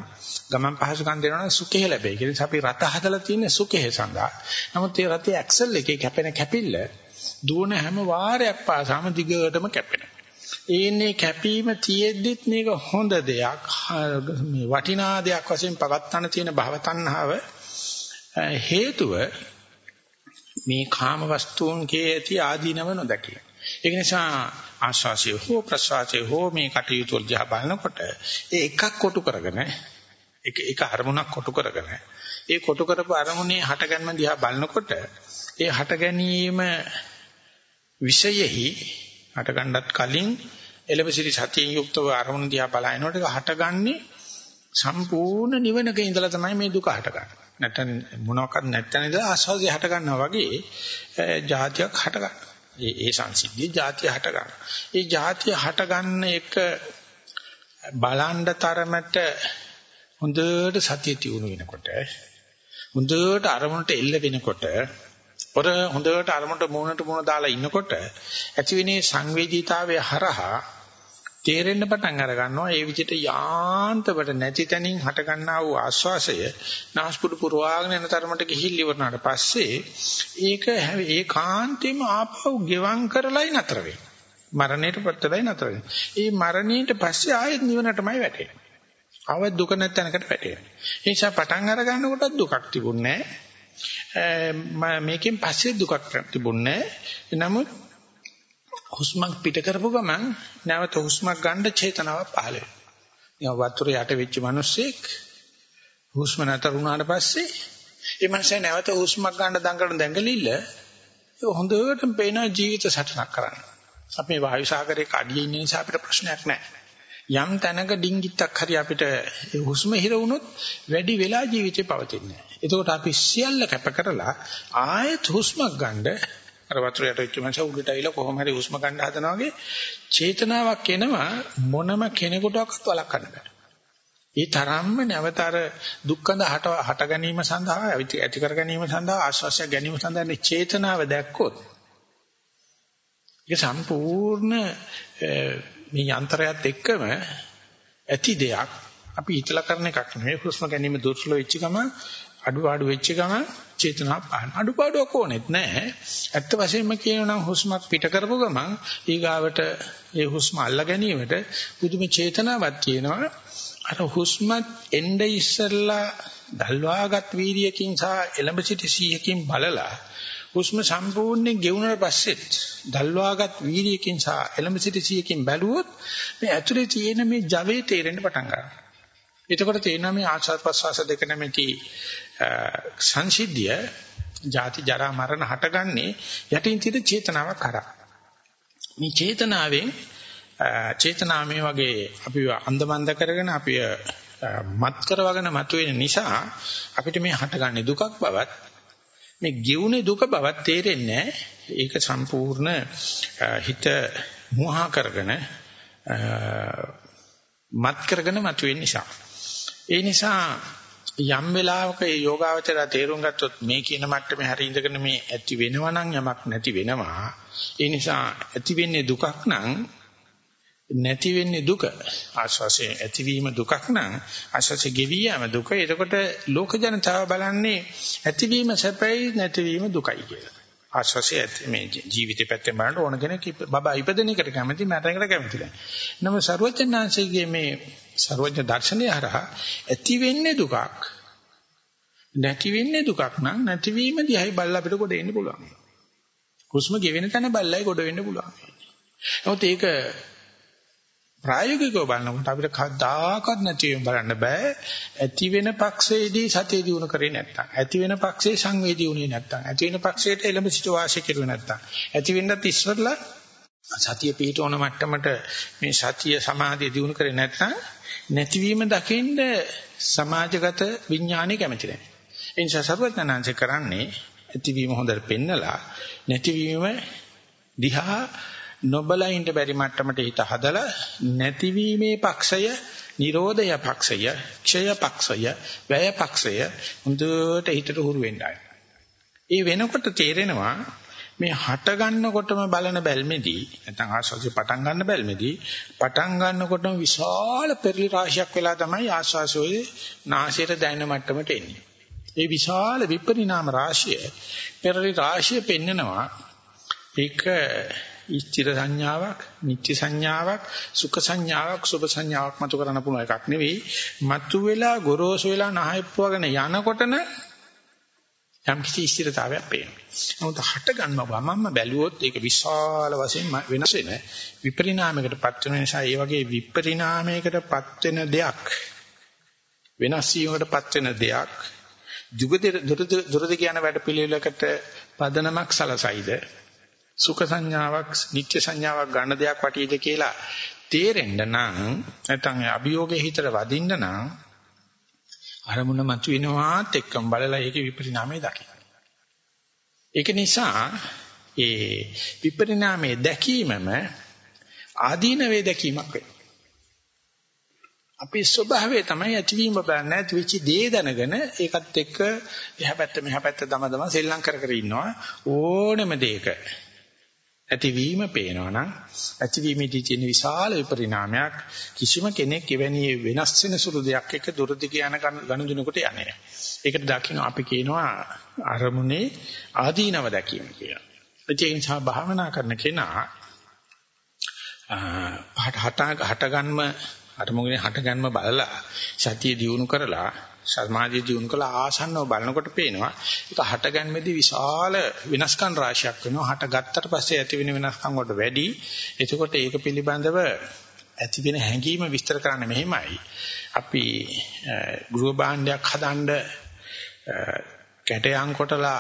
[SPEAKER 1] ගමන් පහසුකම් දෙනවා නම් සුඛය ලැබෙයි. ඒ නිසා අපි රත හදලා තියෙන්නේ සුඛය සඳහා. නමුත් ඒ රතේ ඇක්සල් එකේ කැපෙන කැපිල්ල දුවන හැම වාරයක් පාසාම දිගටම කැපෙනවා. ඒන්නේ කැපීම තියෙද්දිත් මේක හොඳ දෙයක් මේ වටිනා දෙයක් වශයෙන් පවත්තන තියෙන භවතණ්හාව හේතුව මේ කාම වස්තුන්ගේ ඇති ආදීනව නොදකිය. ඒක නිසා ආශාසය හෝ ප්‍රසවාසය හෝ මේ කටයුතු වල දිහා බලනකොට ඒ එකක් කොටු කරගෙන එක එක අරමුණක් කොටු කරගෙන ඒ කොටු කරපු අරමුණේ හටගන්ම දිහා බලනකොට ඒ හට ගැනීම විෂයෙහි හටගන්නත් කලින් එලෙමසිරි සතියෙන් යුක්තව අරමුණ දිහා බලනකොට හටගන්නේ සම්පූර්ණ නිවනක ඉඳලා තමයි මේ දුක හටගන්නේ. නැත්නම් මොනවාක්වත් නැත්නම් ඉඳලා ආස්වාදය හටගන්නවා වගේ જાතියක් හටගන්නවා. ඒ ඒ සංසිද්ධිය જાතිය හටගන්නවා. ඒ જાතිය හටගන්න එක බලන්න තරමට හොඳට සතිය තියුණු වෙනකොට හොඳට අරමුණට එල්ල වෙනකොට පොර හොඳට අරමුණට මූණට මූණ දාලා ඉන්නකොට ඇතිවෙනේ සංවේදීතාවය හරහා තේරෙන්න පටන් අර ගන්නවා ඒ විදිහට යාන්තමට නැති තැනින් හට ගන්නා වූ ආස්වාසය නාස්පුඩු පුරවාගෙන යන තරමට ගිහිල් ඉවරනාට පස්සේ ඒක ඒකාන්තයෙන්ම ආපහු ගෙවම් කරලයි නතර වෙන්නේ මරණයට පත්වලයි නතර වෙන්නේ. ඒ මරණයට පස්සේ ආයෙත් නිවනටමයි වැටෙන්නේ. ආව දුක නැත්ැනකට වැටෙනවා. ඒ නිසා පටන් අර ගන්නකොටත් දුකක් තිබුණේ නැහැ. මේකෙන් පස්සේ දුකක් තිබුණේ නැහැ. නමුත් හුස්මක් පිට කරපු ගමන් නැවත හුස්මක් ගන්න චේතනාවක් පහළ වෙනවා. වතුර යට වෙච්ච මිනිස්සෙක් හුස්ම නැතර වුණාට පස්සේ ඒ මනුස්සයා නැවත හුස්මක් ගන්න දඟලන දැඟලිල්ල හොඳටම පේන ජීවිත සටනක් කරන්න. අපි වායු සාගරයේ කඩියේ ඉන්න නිසා අපිට ප්‍රශ්නයක් නැහැ. යම් තැනක ඩිංගිත්තක් හරි අපිට හුස්ම හිර වුණොත් වැඩි වෙලා ජීවිතේ පවතින්නේ නැහැ. එතකොට අපි සියල්ල කැප කරලා ආයෙත් හුස්මක් ගන්න අර වතුර යට වෙච්ච මනස උඩට ඇවිල්ලා කොහොම හරි හුස්ම ගන්න හදනවා වගේ චේතනාවක් එනවා මොනම කෙනෙකුටවත් වළක්වන්න බෑ. ඒ තරම්ම නැවත අර දුක්ඛඳ හට හට ගැනීම සඳහා ඇති කර ගැනීම සඳහා ආශ්වාසය ගැනීම සඳහා චේතනාව දැක්කොත් ඒක සම්පූර්ණ මේ යන්ත්‍රයත් එක්කම ඇති දෙයක් අපි හිතලා කරන එකක් නෙවෙයි හුස්ම ගැනීම දුර්වල වෙච්ච ගම අඩුපාඩු වෙච්ච ගම චේතනා පහන අඩුපාඩුවක් ඕනෙත් නැහැ ඇත්ත වශයෙන්ම කියනනම් හුස්මක් පිට කරපු ගමන් ඊගාවට ඒ හුස්ම අල්ලා ගැනීමට පුදුම චේතනාවක් තියෙනවා. අර හුස්මත් එnde ඉස්සෙල්ලා දල්වාගත් වීර්යකින් සහ එලඹ සිටි සීයකින් බලලා හුස්ම සම්පූර්ණයෙන් ගෙවුනට පස්සෙත් දල්වාගත් වීර්යකින් සහ එලඹ සිටි සීයකින් බැලුවොත් මේ ඇතුලේ තියෙන මේ ජවයේ තේරෙන්න පටන් ගන්නවා. එතකොට තේරෙනවා මේ ආශාස ප්‍රසවාස දෙක නැමැති සංසිද්ධිය ජාති ජරා මරණ හටගන්නේ යටින් තියෙන චේතනාවක් කරා. මේ චේතනාවෙන් චේතනාමේ වගේ අපි අන්දමන්ද කරගෙන අපි මත් කරවගෙන මතුවෙන නිසා අපිට මේ හටගන්නේ දුකක් බවත් මේ ගිවුනේ දුක බවත් තේරෙන්නේ ඒක සම්පූර්ණ හිත මුවහා කරගෙන මත් කරගෙන මතුවෙන නිසා ඒ නිසා යම් වෙලාවක ඒ යෝගාවචරය තේරුම් ගත්තොත් මේ කියන මට්ටමේ හරි ඉඳගෙන මේ ඇති වෙනවා නම් යමක් නැති වෙනවා. ඒ නිසා ඇති වෙන්නේ දුකක් නම් නැති වෙන්නේ දුක. ආස්වාසේ ඇතිවීම දුකක් නම් ආස්වාසේ ගෙවියම දුක එතකොට ලෝක ජනතාව බලන්නේ ඇතිවීම සැපයි නැතිවීම දුකයි කියලා. ආශ්වාසය ඇති මේ ජීවිතේ පැත්තෙන් බලනකොට ඕන කෙනෙක් බබා ඉපදෙන එකට කැමති මැරෙනකට කැමති නැහැ. නම ਸਰවඥාන්සේගේ මේ ਸਰවඥ දර්ශනය හරහා ඇති වෙන්නේ දුකක් නැති වෙන්නේ දුකක් නම් නැතිවීම දිහායි බල්ලා අපිට කොට එන්න පුළුවන්. හුස්ම ගෙවෙන තැන බල්ලයි කොට වෙන්න පුළුවන්. නමුත් ඒක ප්‍රායෝගිකව බලනකොට අපිට කවදාකවත් නැති වෙන බලන්න බෑ. ඇති වෙන පක්ෂයේදී සතිය දිනු කරේ නැත්තම්. ඇති වෙන පක්ෂයේ සංවේදී උනේ නැත්තම්. ඇති වෙන පක්ෂයට එළඹ සිට වාසය කෙරුවේ නැත්තම්. ඇති වෙන්නත් ඉස්සරලා සතිය පිටවන මට්ටමට මේ සතිය සමාධිය දිනු කරේ නැත්තම් නැතිවීම දකින්න සමාජගත විඥානය කැමති නැහැ. ඒ නිසා සර්වඥාන්සේ කරන්නේ ඇතිවීම හොඳට පෙන්නලා නැතිවීම දිහා නොබලා ඉන්න බැරි මට්ටමට හිත හදලා නැතිවීමේ පක්ෂය නිරෝධය පක්ෂය ක්ෂය පක්ෂය වැය පක්ෂය හොඳට හිතට හුරු වෙන්නයි. ඒ වෙනකොට තේරෙනවා මේ හට ගන්නකොටම බලන බැල්මේදී නැත්නම් ආස්වාසිය පටන් ගන්න බැල්මේදී පටන් ගන්නකොටම විශාල පෙරලි රාශියක් වෙලා තමයි ආස්වාසෝයේ නාසයට දැනෙන මට්ටමට එන්නේ. ඒ විශාල විපරිණාම රාශිය පෙරලි රාශිය පෙන්නනවා ඒක ඉච්ඡිත සංඥාවක්, නිත්‍ය සංඥාවක්, සුඛ සංඥාවක්, සුභ සංඥාවක් මතු කරන්න පුළුවන් එකක් නෙවෙයි. මතු වෙලා ගොරෝසු වෙලා නහයප්පවගෙන යනකොටන යම් කිසි ස්ථිරතාවයක් පේනවා. නමුත් හට ගන්නවා මම බැලුවොත් ඒක විශාල වශයෙන් වෙනස් වෙන විපරිණාමයකටපත් වෙන නිසා ඒ වගේ විපරිණාමයකටපත් වෙන දෙයක් වෙනස් වීමකටපත් වෙන දෙයක් දුරද කියන වැඩ පිළිවෙලකට පදනමක් සලසයිද සුඛ සංඥාවක්, නිත්‍ය සංඥාවක් ගන්න දෙයක් වටීද කියලා තේරෙන්න නම් නැත්නම් අභියෝගයේ හිතට වදින්න නම් අරමුණ මතුවෙනවාත් එක්කම බලලා ඒකේ විපරිණාමය දකින්න. ඒක නිසා ඒ විපරිණාමයේ දැකීමම ආදීන වේ දැකීමක් වෙනවා. අපේ ස්වභාවය තමයි ඇතිවීම බලන්නේ නැතිවෙච්ච දේ දැනගෙන ඒකත් එක්ක එහා පැත්ත මෙහා පැත්ත දම දම සෙල්ලම් කර කර ඉන්නවා ඕනෙම දෙයක ඇතිවීම පේනවා නම් ඇතිවීමේදී තියෙන විශාල විපරිණාමයක් කිසිම කෙනෙක් එවැනි වෙනස් වෙන සුළු දෙයක් එක්ක දුරදිග යන ගනුදෙනුකට යන්නේ ඒකට දකින්න අපි කියනවා අරමුණේ ආදීනව දැකීම කියලා. ඒ නිසා භාවනා කරන කෙනා හට හට ගන්නම අරමුණේ හටගන්ම බලලා සතිය දියුණු කරලා සමාධිය දියුණු කළා ආසන්නව බලනකොට පේනවා. ඒක හටගන්මේදී විශාල වෙනස්කම් රාශියක් වෙනවා. හටගත්තට පස්සේ ඇති වෙන වෙනස්කම් වලට වැඩි. එතකොට ඒක පිළිබඳව ඇති වෙන හැඟීම විස්තර කරන්න මෙහෙමයි. අපි ගෘහ භාණ්ඩයක් හදන්න කැටයන් කොටලා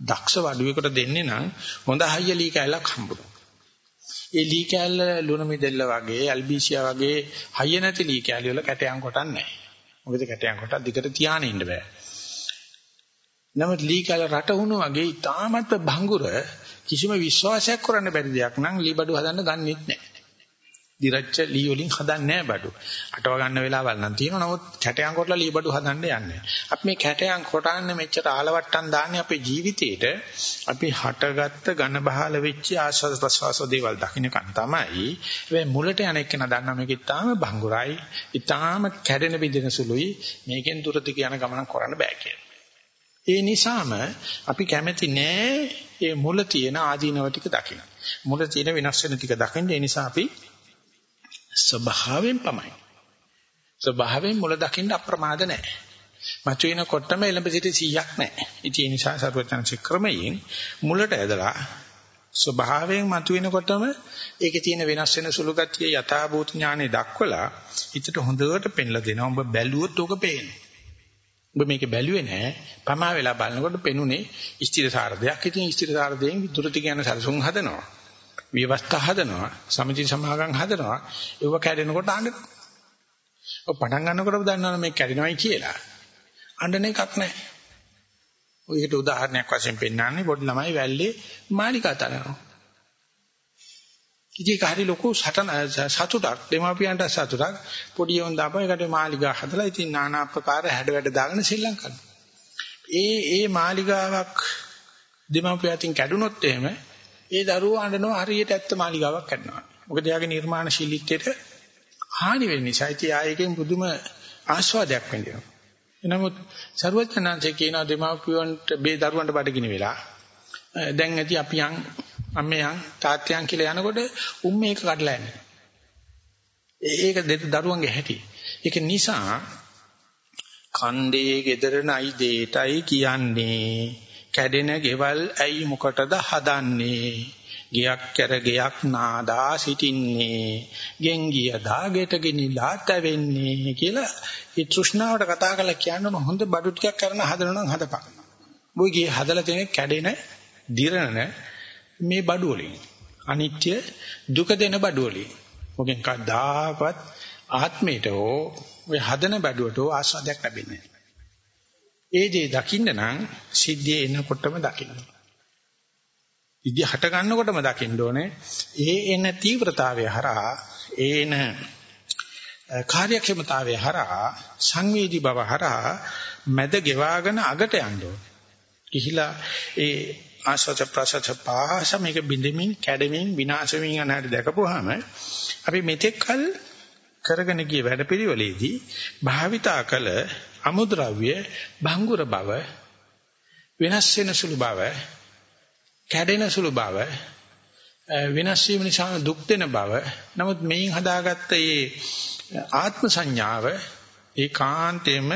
[SPEAKER 1] දක්ෂ වඩුවෙකුට දෙන්නේ නම් හොඳ හයියලී කැලක් හම්බුනවා ඒ ලී කෑල්ල ලුණ මිදෙල්ල වගේ ඇල්බීසියා වගේ හයිය නැති ලී කෑලි වල කැටයන් කොටක් නැහැ. මොකද කැටයන් කොටක් දිගට තියාගෙන ඉන්න බෑ. නමුත් ලී කෑල්ල රට වුණු වගේ ඊටාමත් භංගුර කිසිම විශ්වාසයක් කරන්න බැරි දෙයක් නම් ලී බඩු හදන්න ගන්නෙත් නැහැ. දිරච්ච ලී වලින් හදන්නේ නැහැ බඩු. අටව ගන්න වෙලාවල් නම් තියෙනවා. නමුත් කැටයන් කොටලා ලී බඩු හදන්න යන්නේ. අපි මේ කැටයන් කොටන්නේ මෙච්චර ආලවට්ටම් දාන්නේ අපේ ජීවිතේට අපි හටගත්ත ඝන බහල වෙච්ච ආස්වාද ප්‍රසවාස දේවල් දකින්නකන් තමයි. මේ මුලට යන එක්කන දන්නා මේක ඉතාම භංගුරයි. ඉතාම කැඩෙන බින්දෙන සුළුයි. මේකෙන් දුරට යන ගමනක් කරන්න බෑ කියලා. ඒ නිසාම අපි කැමති නෑ මේ මුල තියෙන ආදීනව ටික දකින්න. මුල තියෙන වෙනස් වෙන ටික දකින්න. ඒ නිසා අපි ස්වභාවයෙන් පමයි. ස්වභාවයෙන් මුල දකින්න අප්‍රමාද නැහැ. මතුවෙනකොටම එළඹ සිට 100ක් නැහැ. ඉතින් ඒ නිසා සර්වඥාන්සේ ක්‍රමයෙන් මුලට ඇදලා ස්වභාවයෙන් මතුවෙනකොටම ඒකේ තියෙන වෙනස් වෙන සුළු ගතිය යථාභූත ඥානෙ දක්වලා හිතට හොඳට පෙන්ලා දෙනවා. ඔබ බැලුවොත් ඔක පේන්නේ. ඔබ මේක බැලුවේ නැහැ. පමා වෙලා බලනකොට පෙනුනේ ස්ථිරසාර දෙයක්. ඉතින් ස්ථිරසාර දෙයෙන් විදුරති කියන සැලසුම් හදනවා. විවස්ථා හදනවා සමිති සමාගම් හදනවා ඒව කැඩෙනකොට අඬනවා ඔය පටන් ගන්නකොටම දන්නවනේ මේ කැඩෙනවයි කියලා. අඬන එකක් නැහැ ඔයකට උදාහරණයක් වශයෙන් පෙන්නන්නේ පොඩි ළමයි වැල්ලේ මාලිකා තනනවා ඉතින් ඒක හරි ලොකු සතුටක්. දෙමාපියන්ට සතුටක්. පොඩි උන් දාපම ඒකට මාලිගා හදලා ඉතින් নানা ආකාර හැඩ වැඩ දාගෙන ශ්‍රී ලංකාවේ ඒ ඒ මාලිගාවක් දෙමාපියන් කැඩුනොත් එහෙම ඒ දරුවෝ අඬනවා හරියට ඇත්ත මාලිගාවක් කරනවා. මොකද එයාගේ නිර්මාණශීලීත්වයට හානි වෙන නිසා ඉතින් ආයෙකින් පුදුම ආස්වාදයක් වෙනවා. නමුත් ਸਰවඥාන්සේ කියන දෙමාපියන්ට මේ දරුවන්ට බඩගිනි වෙලා දැන් ඇති අපි යන් අම්මයන් තාත්තයන් කියලා යනකොට උන් මේක කඩලා යන්නේ. ඒක දරුවන්ගේ හැටි. ඒක නිසා කණ්ඩේ gedara නයි දෙයටයි කියන්නේ කැඩෙන ගෙවල් ඇයි මොකටද හදන්නේ? ගියක් කර ගයක් නාදා සිටින්නේ. ගෙන් ගිය දාගෙට ගෙනිලා තැවෙන්නේ කියලා ඒ තෘෂ්ණාවට කතා කරලා කියන්න හොඳ බඩු ටිකක් කරන හදනවා නම් හදපන්. මොයි ගියේ හදලා තියෙන කැඩෙන, දිරන මේ බඩු වලින්. අනිත්‍ය දුක දෙන බඩු වලින්. මොකෙන් කවදාකවත් ආත්මයට හෝ ඔය හදන බඩුවට ආස්වාදයක් ලැබෙන්නේ නැහැ. ඒ දේ දකින්න නම් සිද්ධිය එනකොටම දකින්න. සිද්ධිය හට ගන්නකොටම දකින්න ඕනේ. ඒ එන තීව්‍රතාවය හරහා ඒන කාර්යක්ෂමතාවය හරහා සංවේදී බව හරහා මැද ගෙවාගෙන අගට යන්න ඕනේ. කිහිලා ඒ ආශාච ප්‍රසච පාස මේක බින්දෙමින් කැඩෙමින් විනාශ වෙමින් යන හැටි දැකපුවාම අපි මෙතෙක් කල කරගෙන ගිය වැඩපිළිවෙලේදී භාවිතා කළ අමුද්‍රව්‍ය භංගුර බව වෙනස් වෙන සුළු බව කැඩෙන සුළු බව වෙනස් වීම නිසා දුක් දෙන බව. නමුත් මේන් හදාගත්ත මේ ආත්ම සංඥාව ඒකාන්තයෙන්ම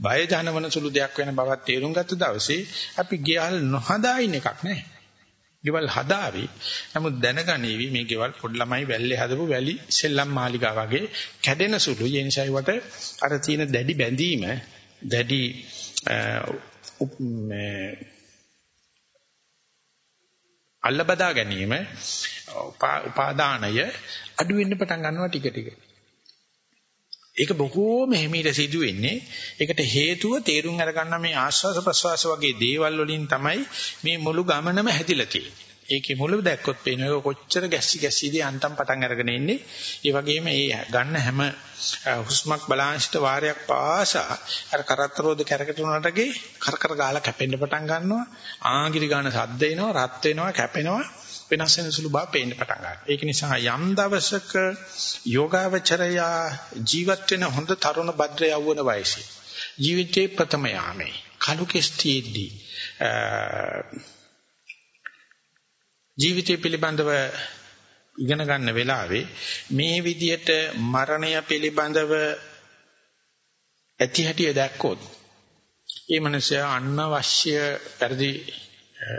[SPEAKER 1] බය ජනවන සුළු දෙයක් වෙන බවත් තේරුම් ගත්ත දවසේ අපි ගියල් නොහදා ඉන්න එකක් නැහැ. ගෙවල් හදාවි. නමුත් දැනගනීවි මේ ගෙවල් පොඩි ළමයි වැල්ලේ හදපු වැලි සෙල්ලම් මාලිගා වගේ කැඩෙන සුළු. ඒ නිසා ඒවට අර තියෙන දැඩි බැඳීම දැඩි අල්ලබදා ගැනීම උපාදානය අඩු වෙන්න පටන් ගන්නවා ටික ටික. ඒක බොහෝම හිමීට සිදු වෙන්නේ. ඒකට හේතුව තේරුම් අරගන්න මේ ආස්වාස ප්‍රසවාස වගේ දේවල් වලින් තමයි මේ මුළු ගමනම හැදිලා තියෙන්නේ. ඒකේ මුල දැක්කොත් පේනවා කොච්චර ගැස්සි ගැස්සීද අන්තම් පටන් අරගෙන ඉන්නේ. ඒ වගේම මේ ගන්න හැම හුස්මක් බලාංශිත වාරයක් පාසා අර කරත්තරෝද කැරකටුනටගේ කරකර ගාලා කැපෙන්න පටන් ගන්නවා. ආගිරි ගන්න සද්ද එනවා, රත් වෙනවා, කැපෙනවා. වෙනස් වෙන සුළු බව පේන්න පටන් ගන්නවා. ඒක නිසා යම් දවසක යෝගාවචරය ජීවත් වෙන හොඳ තරුණ භද්‍ර යවවන වයසේ ජීවිතේ ප්‍රථම යාමේ කලු කෙස්ටිෙද්දී ජීවිතය පිළිබඳව ඉගෙන ගන්න වෙලාවේ මේ විදියට මරණය පිළිබඳව ඇති හැටිය දැක්කොත් ඒ මනුස්සයා අනවශ්‍ය පරිදි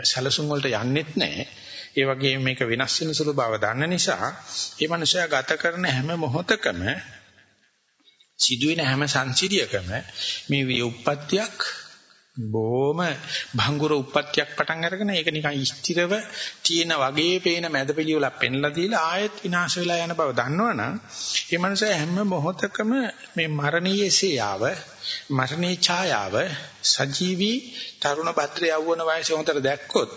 [SPEAKER 1] සැලසුම් වලට යන්නෙත් නැහැ. ඒ වගේම මේක වෙනස් වෙන සුළු බව දන්න නිසා ඒ මනුස්සයා ගත කරන හැම මොහොතකම සිදුවෙන හැම සංසිද්ධියකම මේ උප්පත්තියක් බොහොම භංගුර උප්පත්තියක් පටන් අරගෙන ඒක නිකන් ස්ථිරව තියෙන වගේ පේන මැදපිලියලක් පෙන්ලා දීලා ආයෙත් විනාශ වෙලා යන බව දන්නවනම් ඒ මනුස්සයා හැම මොහොතකම මේ මරණීය සේයාව මරණී ඡායාව සජීවී තරුණ භද්‍ර යවවන වයසේ හොඳට දැක්කොත්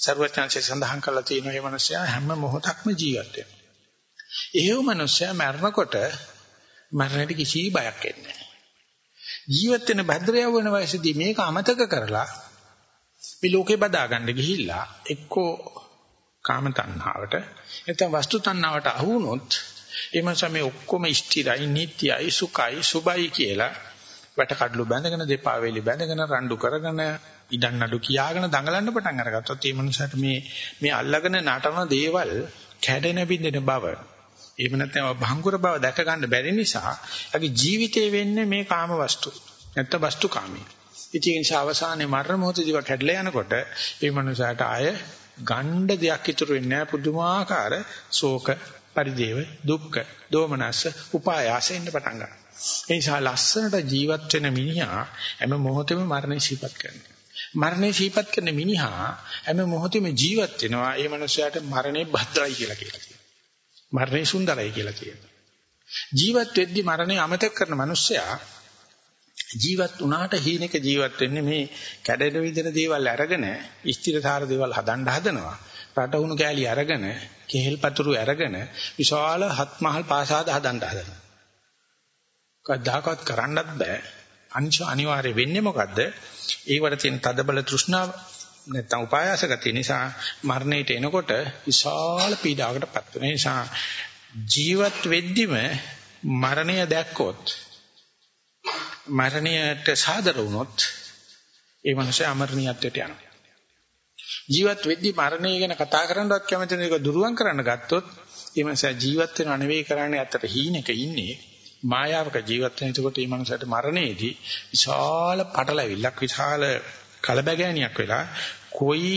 [SPEAKER 1] ਸਰවඥාන්සේ සඳහන් කරලා තියෙන මේ මනුස්සයා හැම මොහොතක්ම ජීවත් වෙනවා. එහෙව් මනුස්සයා මරනකොට මරණයට කිසි බයක් එන්නේ ජීවත් වෙන භද්‍රයව වෙන වයසේදී මේක අමතක කරලා මේ ලෝකේ බදා ගන්න ගිහිල්ලා එක්කෝ කාම තණ්හාවට නැත්නම් වස්තු තණ්හාවට අහු වුණොත් ඒ මනස මේ ඔක්කොම ස්ථිරයි නිට්ටයයි සුඛයි සුබයි කියලා වැට කඩලු බැඳගෙන දෙපා වේලි බැඳගෙන රණ්ඩු කරගෙන ඉඩන් නඩු කියාගෙන දඟලන්න පටන් අරගත්තොත් මේ මනුස්සයාට මේ මේ අල්ලගෙන නටන දේවල් කැඩෙන බින්දෙන බව එහෙම නැත්නම් භංගුර බව දැක ගන්න බැරි නිසා යගේ ජීවිතේ වෙන්නේ මේ කාම වස්තු. නැත්නම් වස්තු කාමී. ඉතින් ඒ නිසා අවසානයේ මරණ මොහොතදී වා කැඩලා යනකොට මේ මනුස්සයාට ආය ගණ්ඩ දෙයක් ඉතුරු වෙන්නේ නැහැ පුදුමාකාර ශෝක පරිදේව දුක්ඛ දෝමනස්ස උපායාසෙන්න පටන් ගන්නවා. ඒ නිසා ලස්සනට ජීවත් වෙන මිනිහා හැම මොහොතෙම මරණය සිහිපත් කරනවා. මරණය සිහිපත් කරන මිනිහා හැම මොහොතෙම ජීවත් වෙනවා. ඒ මනුස්සයාට මරණය භද්‍රයි කියලා කියනවා. මරණය සුන්දරයි කියලා කියනවා. ජීවත් වෙද්දි මරණය අමතක කරන මිනිස්සයා ජීවත් වුණාට හීනෙක ජීවත් වෙන්නේ මේ කැඩෙන විදින දේවල් අරගෙන ස්ථිරතර දේවල් හදන්න හදනවා. රටහුණු කෑලි අරගෙන කෙහෙල් පතුරු අරගෙන විශාල හත් මහල් පාසාද හදන්න හදනවා. කවදාකවත් කරන්නත් බෑ. අනිච අනිවාර්ය වෙන්නේ මොකද්ද? ඒවට තියෙන තදබල තෘෂ්ණාව නැත්නම් උපායාස ගතිය නිසා මරණයට එනකොට විශාල පීඩාවකටපත් වෙන නිසා ජීවත් වෙද්දිම මරණය දැක්කොත් මරණයට සාදර වුණොත් ඒ මනුස්සය අමරණීයත්වයට යනවා. ජීවත් වෙද්දි මරණය ගැන කතා කරන්නවත් කැමති නැතික දුරුවන් කරන්න ගත්තොත් ඒ මනුස්සය ජීවත් වෙනව නෙවෙයි කරන්නේ අතට හීනෙක ඉන්නේ. මායාවක ජීවත් වෙන එතකොට මේ මනුස්සයට මරණයේදී විශාල පටලැවිල්ලක් විශාල කලබගෑනියක් වෙලා කොයි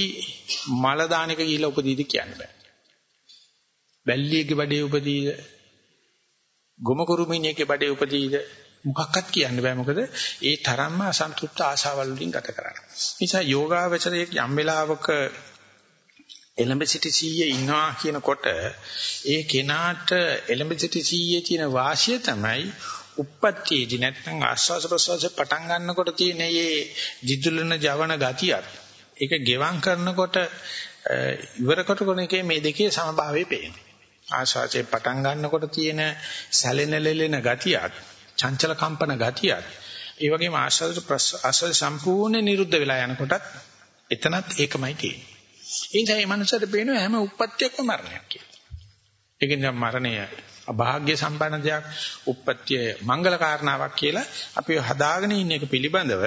[SPEAKER 1] මල දානක ගිහිල්ලා උපදීද කියන්න බෑ. බැල්ලියගේ බඩේ උපදීද ගොම කුරුමිනියගේ බඩේ උපදීද මොකක්වත් කියන්න බෑ මොකද ඒ තරම්ම අසන්තුෂ්ත ආශාවල් වලින් ගත කරන්නේ. නිසා යෝගාවචරයේ යම් වෙලාවක එලඹ සිටි සීයේ ඉන්නවා කියනකොට ඒ කෙනාට එලඹ සිටි සීයේ තියෙන වාසිය තමයි උප්පත්තියේදී නැත්නම් ආස්වාස ප්‍රසවාස පටන් ගන්නකොට තියෙන මේ දිදුලන ජවන ගතියත් ඒක ගෙවම් කරනකොට ඉවරකට කොන එකේ මේ දෙකේ සමභාවය පේනවා. ආශාසයේ පටන් ගන්නකොට තියෙන සැලෙන ලෙලෙන ගතියත්, චංචල කම්පන ගතියත්, ඒ වගේම ආශාස ආශාස සම්පූර්ණ නිරුද්ධ වෙලා යනකොටත් එතනත් ඒකමයි තියෙන්නේ. ඒ නිසා මේ මනුස්සයාට පේනවා හැම උප්පත්තියක්ම මරණයක් කියලා. ඒකෙන් මරණය අභාග්‍ය සම්පන්න දෙයක්, උප්පත්තිය මංගල කාරණාවක් කියලා අපි හදාගෙන ඉන්න එක පිළිබඳව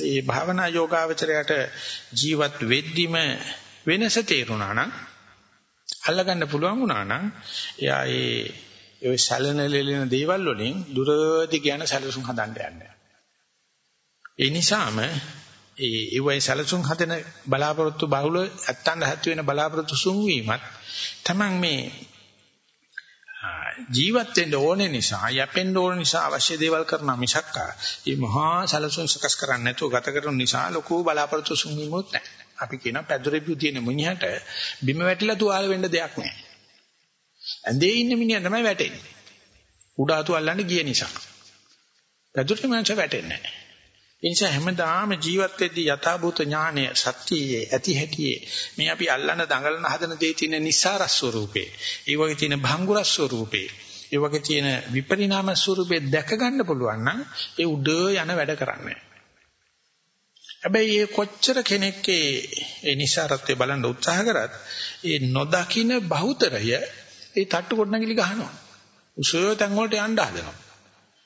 [SPEAKER 1] ඒ භාවනා යෝගාවචරයට ජීවත් වෙද්දිම වෙනස තේරුණා නම් අල්ලගන්න පුළුවන් වුණා නම් එයා ඒ ඒ සැලෙන ලෙලෙන දේවල් වලින් දුරදි කියන සැලසුම් හදන්න යන්නේ. ඒ නිසාම ඒ ඒ වගේ සැලසුම් හදන බලාපොරොත්තු බහුල ඇත්තන් හැත් වෙන බලාපොරොත්තු සුන් වීමත් තමන් මේ ජීවත් වෙන්න ඕනේ නිසා යැපෙන්න ඕන නිසා අවශ්‍ය දේවල් කරන මිසක් මේ මහා සැලසුම් සකස් කරන්නේ නැතුව ගත කරන නිසා ලොකු බලාපොරොත්තු සුන්වීමක් නැහැ. අපි කියන පැදුරේ බුදින මිනිහට බිම වැටිලා තුවාල වෙන්න දෙයක් නැහැ. ඇඳේ ඉන්න මිනිහා තමයි වැටෙන්නේ. උඩාතු අල්ලන්න ගිය නිසා. පැදුරට මනස වැටෙන්නේ නැහැ. ඒ නිසා හැමදාම ජීවත් වෙද්දී යථාභූත ඥානය සත්‍යයේ ඇති හැටියේ. මේ අපි අල්ලන දඟලන හදන දේ තියෙන නිස්සාරස් ස්වරූපේ. ඒ වගේ තියෙන භංගුරස් ස්වරූපේ. ඒ වගේ තියෙන විපරිණාම ස්වරූපේ දැක ගන්න පුළුවන් නම් ඒ උඩ යන වැඩ කරන්නේ හැබැයි ඒ කොච්චර කෙනෙක්ගේ ඒ නිස්සාරත්වය බලන්න උත්සාහ කරත් ඒ නොදකින බහුතරය ඒ තට්ටු කොටනගිලි ගහනවා. උසය තැන් වලට යන්න හදනවා.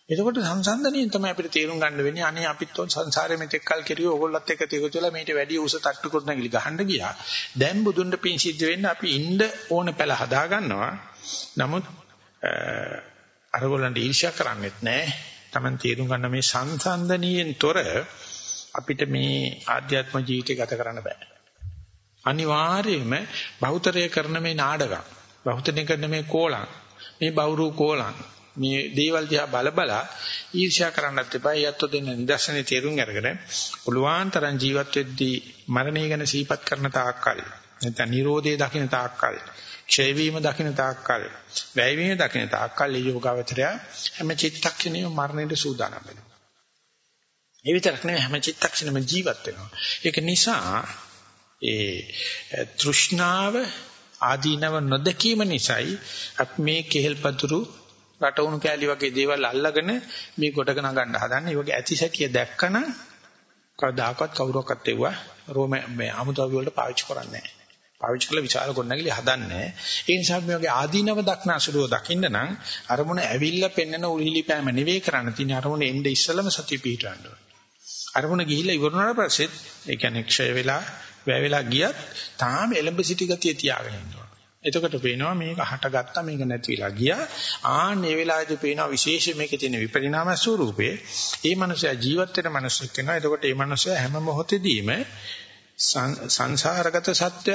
[SPEAKER 1] එතකොට සංසන්දනයෙන් තමයි අපිට තේරුම් ගන්න වෙන්නේ අනේ අපිත් සංසාරේ මෙතෙක් කල් කෙරුවේ ඕගොල්ලොත් එක්ක තියක තුලා මේට වැඩි උස තට්ටු කරනගිලි ගහන්න ගියා. දැන් බුදුන්ට පින් සිද්ධ වෙන්න අපි ඉන්න ඕන පැල හදා ගන්නවා. නමුත් අරගොල්ලන්ට ඊර්ෂ්‍යා කරන්නෙත් නැහැ. Taman තේරුම් ගන්න මේ සංසන්දනියෙන් තොර අපිට මේ ආධ්‍යාත්ම ජීවිතය ගත කරන්න බෑ. අනිවාර්යයෙන්ම බහුතරය කරන මේ නාඩගම්, බහුතරය කරන මේ කෝලම්, මේ බවුරු කෝලම් මේ දේවල් දිහා බල බල ඊර්ෂ්‍යා කරන්නත් එපා. යැත්තු දෙන්න නිදර්ශනේ තේරුම් අරගෙන පුළුවන් තරම් ජීවත් වෙද්දී මරණය ගැන සිහිපත් කරන තාක්කල් නැත්නම් Nirodhe දකින්න තාක්කල් ක්ෂය වීම දකින්න තාක්කල් වැය වීම දකින්න තාක්කල් ඒ යෝගාවචරය හැම චිත්තක්ෂණයම මරණයට සූදානම් වෙනවා. ඒ විතරක් නෙවෙයි හැම චිත්තක්ෂණයම ජීවත් වෙනවා. ඒක නිසා ඒ තෘෂ්ණාව ආදීනව නොදකීම නිසායි අපි මේ කෙහෙල්පතුරු රටවුණු කෑලි වගේ දේවල් අල්ලගෙන මේ ගොඩක නගන්න හදන්නේ. ඒ වගේ ඇති සැටිය දැක්කම කවදාකවත් කවුරක්වත් එවුවා රෝම මේ අමුද්‍රව්‍ය වලට පාවිච්චි කරන්නේ නැහැ. පාවිච්චි කළ විශාල ගොඩනැගිලි හදන්නේ. ඒ නිසා මේ වගේ ආදීනව දක්නාසුලුව දකින්න නම් අරමුණ ඇවිල්ලා පෙන්නන උලිලි පෑම නෙවෙයි කරන්න තියෙන්නේ අරමුණ එnde ඉස්සලම සතිය පිහිටවන්න ඕනේ. අරමුණ ගිහිල්ලා ඉවරුනාට පස්සෙත් ඒ කියන්නේ ක්ෂය වෙලා වැය වෙලා ගියත් තාම එලඹ සිටි ගතිය තියාගෙන ඉන්නවා. එතකොට පේනවා මේක හටගත්තා මේක නැති වෙලා ගියා. ආන් මේ වෙලාවේදී පේනවා විශේෂ මේකේ තියෙන විපරිණාම ස්වරූපේ. ඒ මනුස්සයා ජීවත් වෙන මනුස්සෙක් වෙනවා. එතකොට මේ මනුස්සයා හැම මොහොතෙදීම සංසාරගත සත්‍ය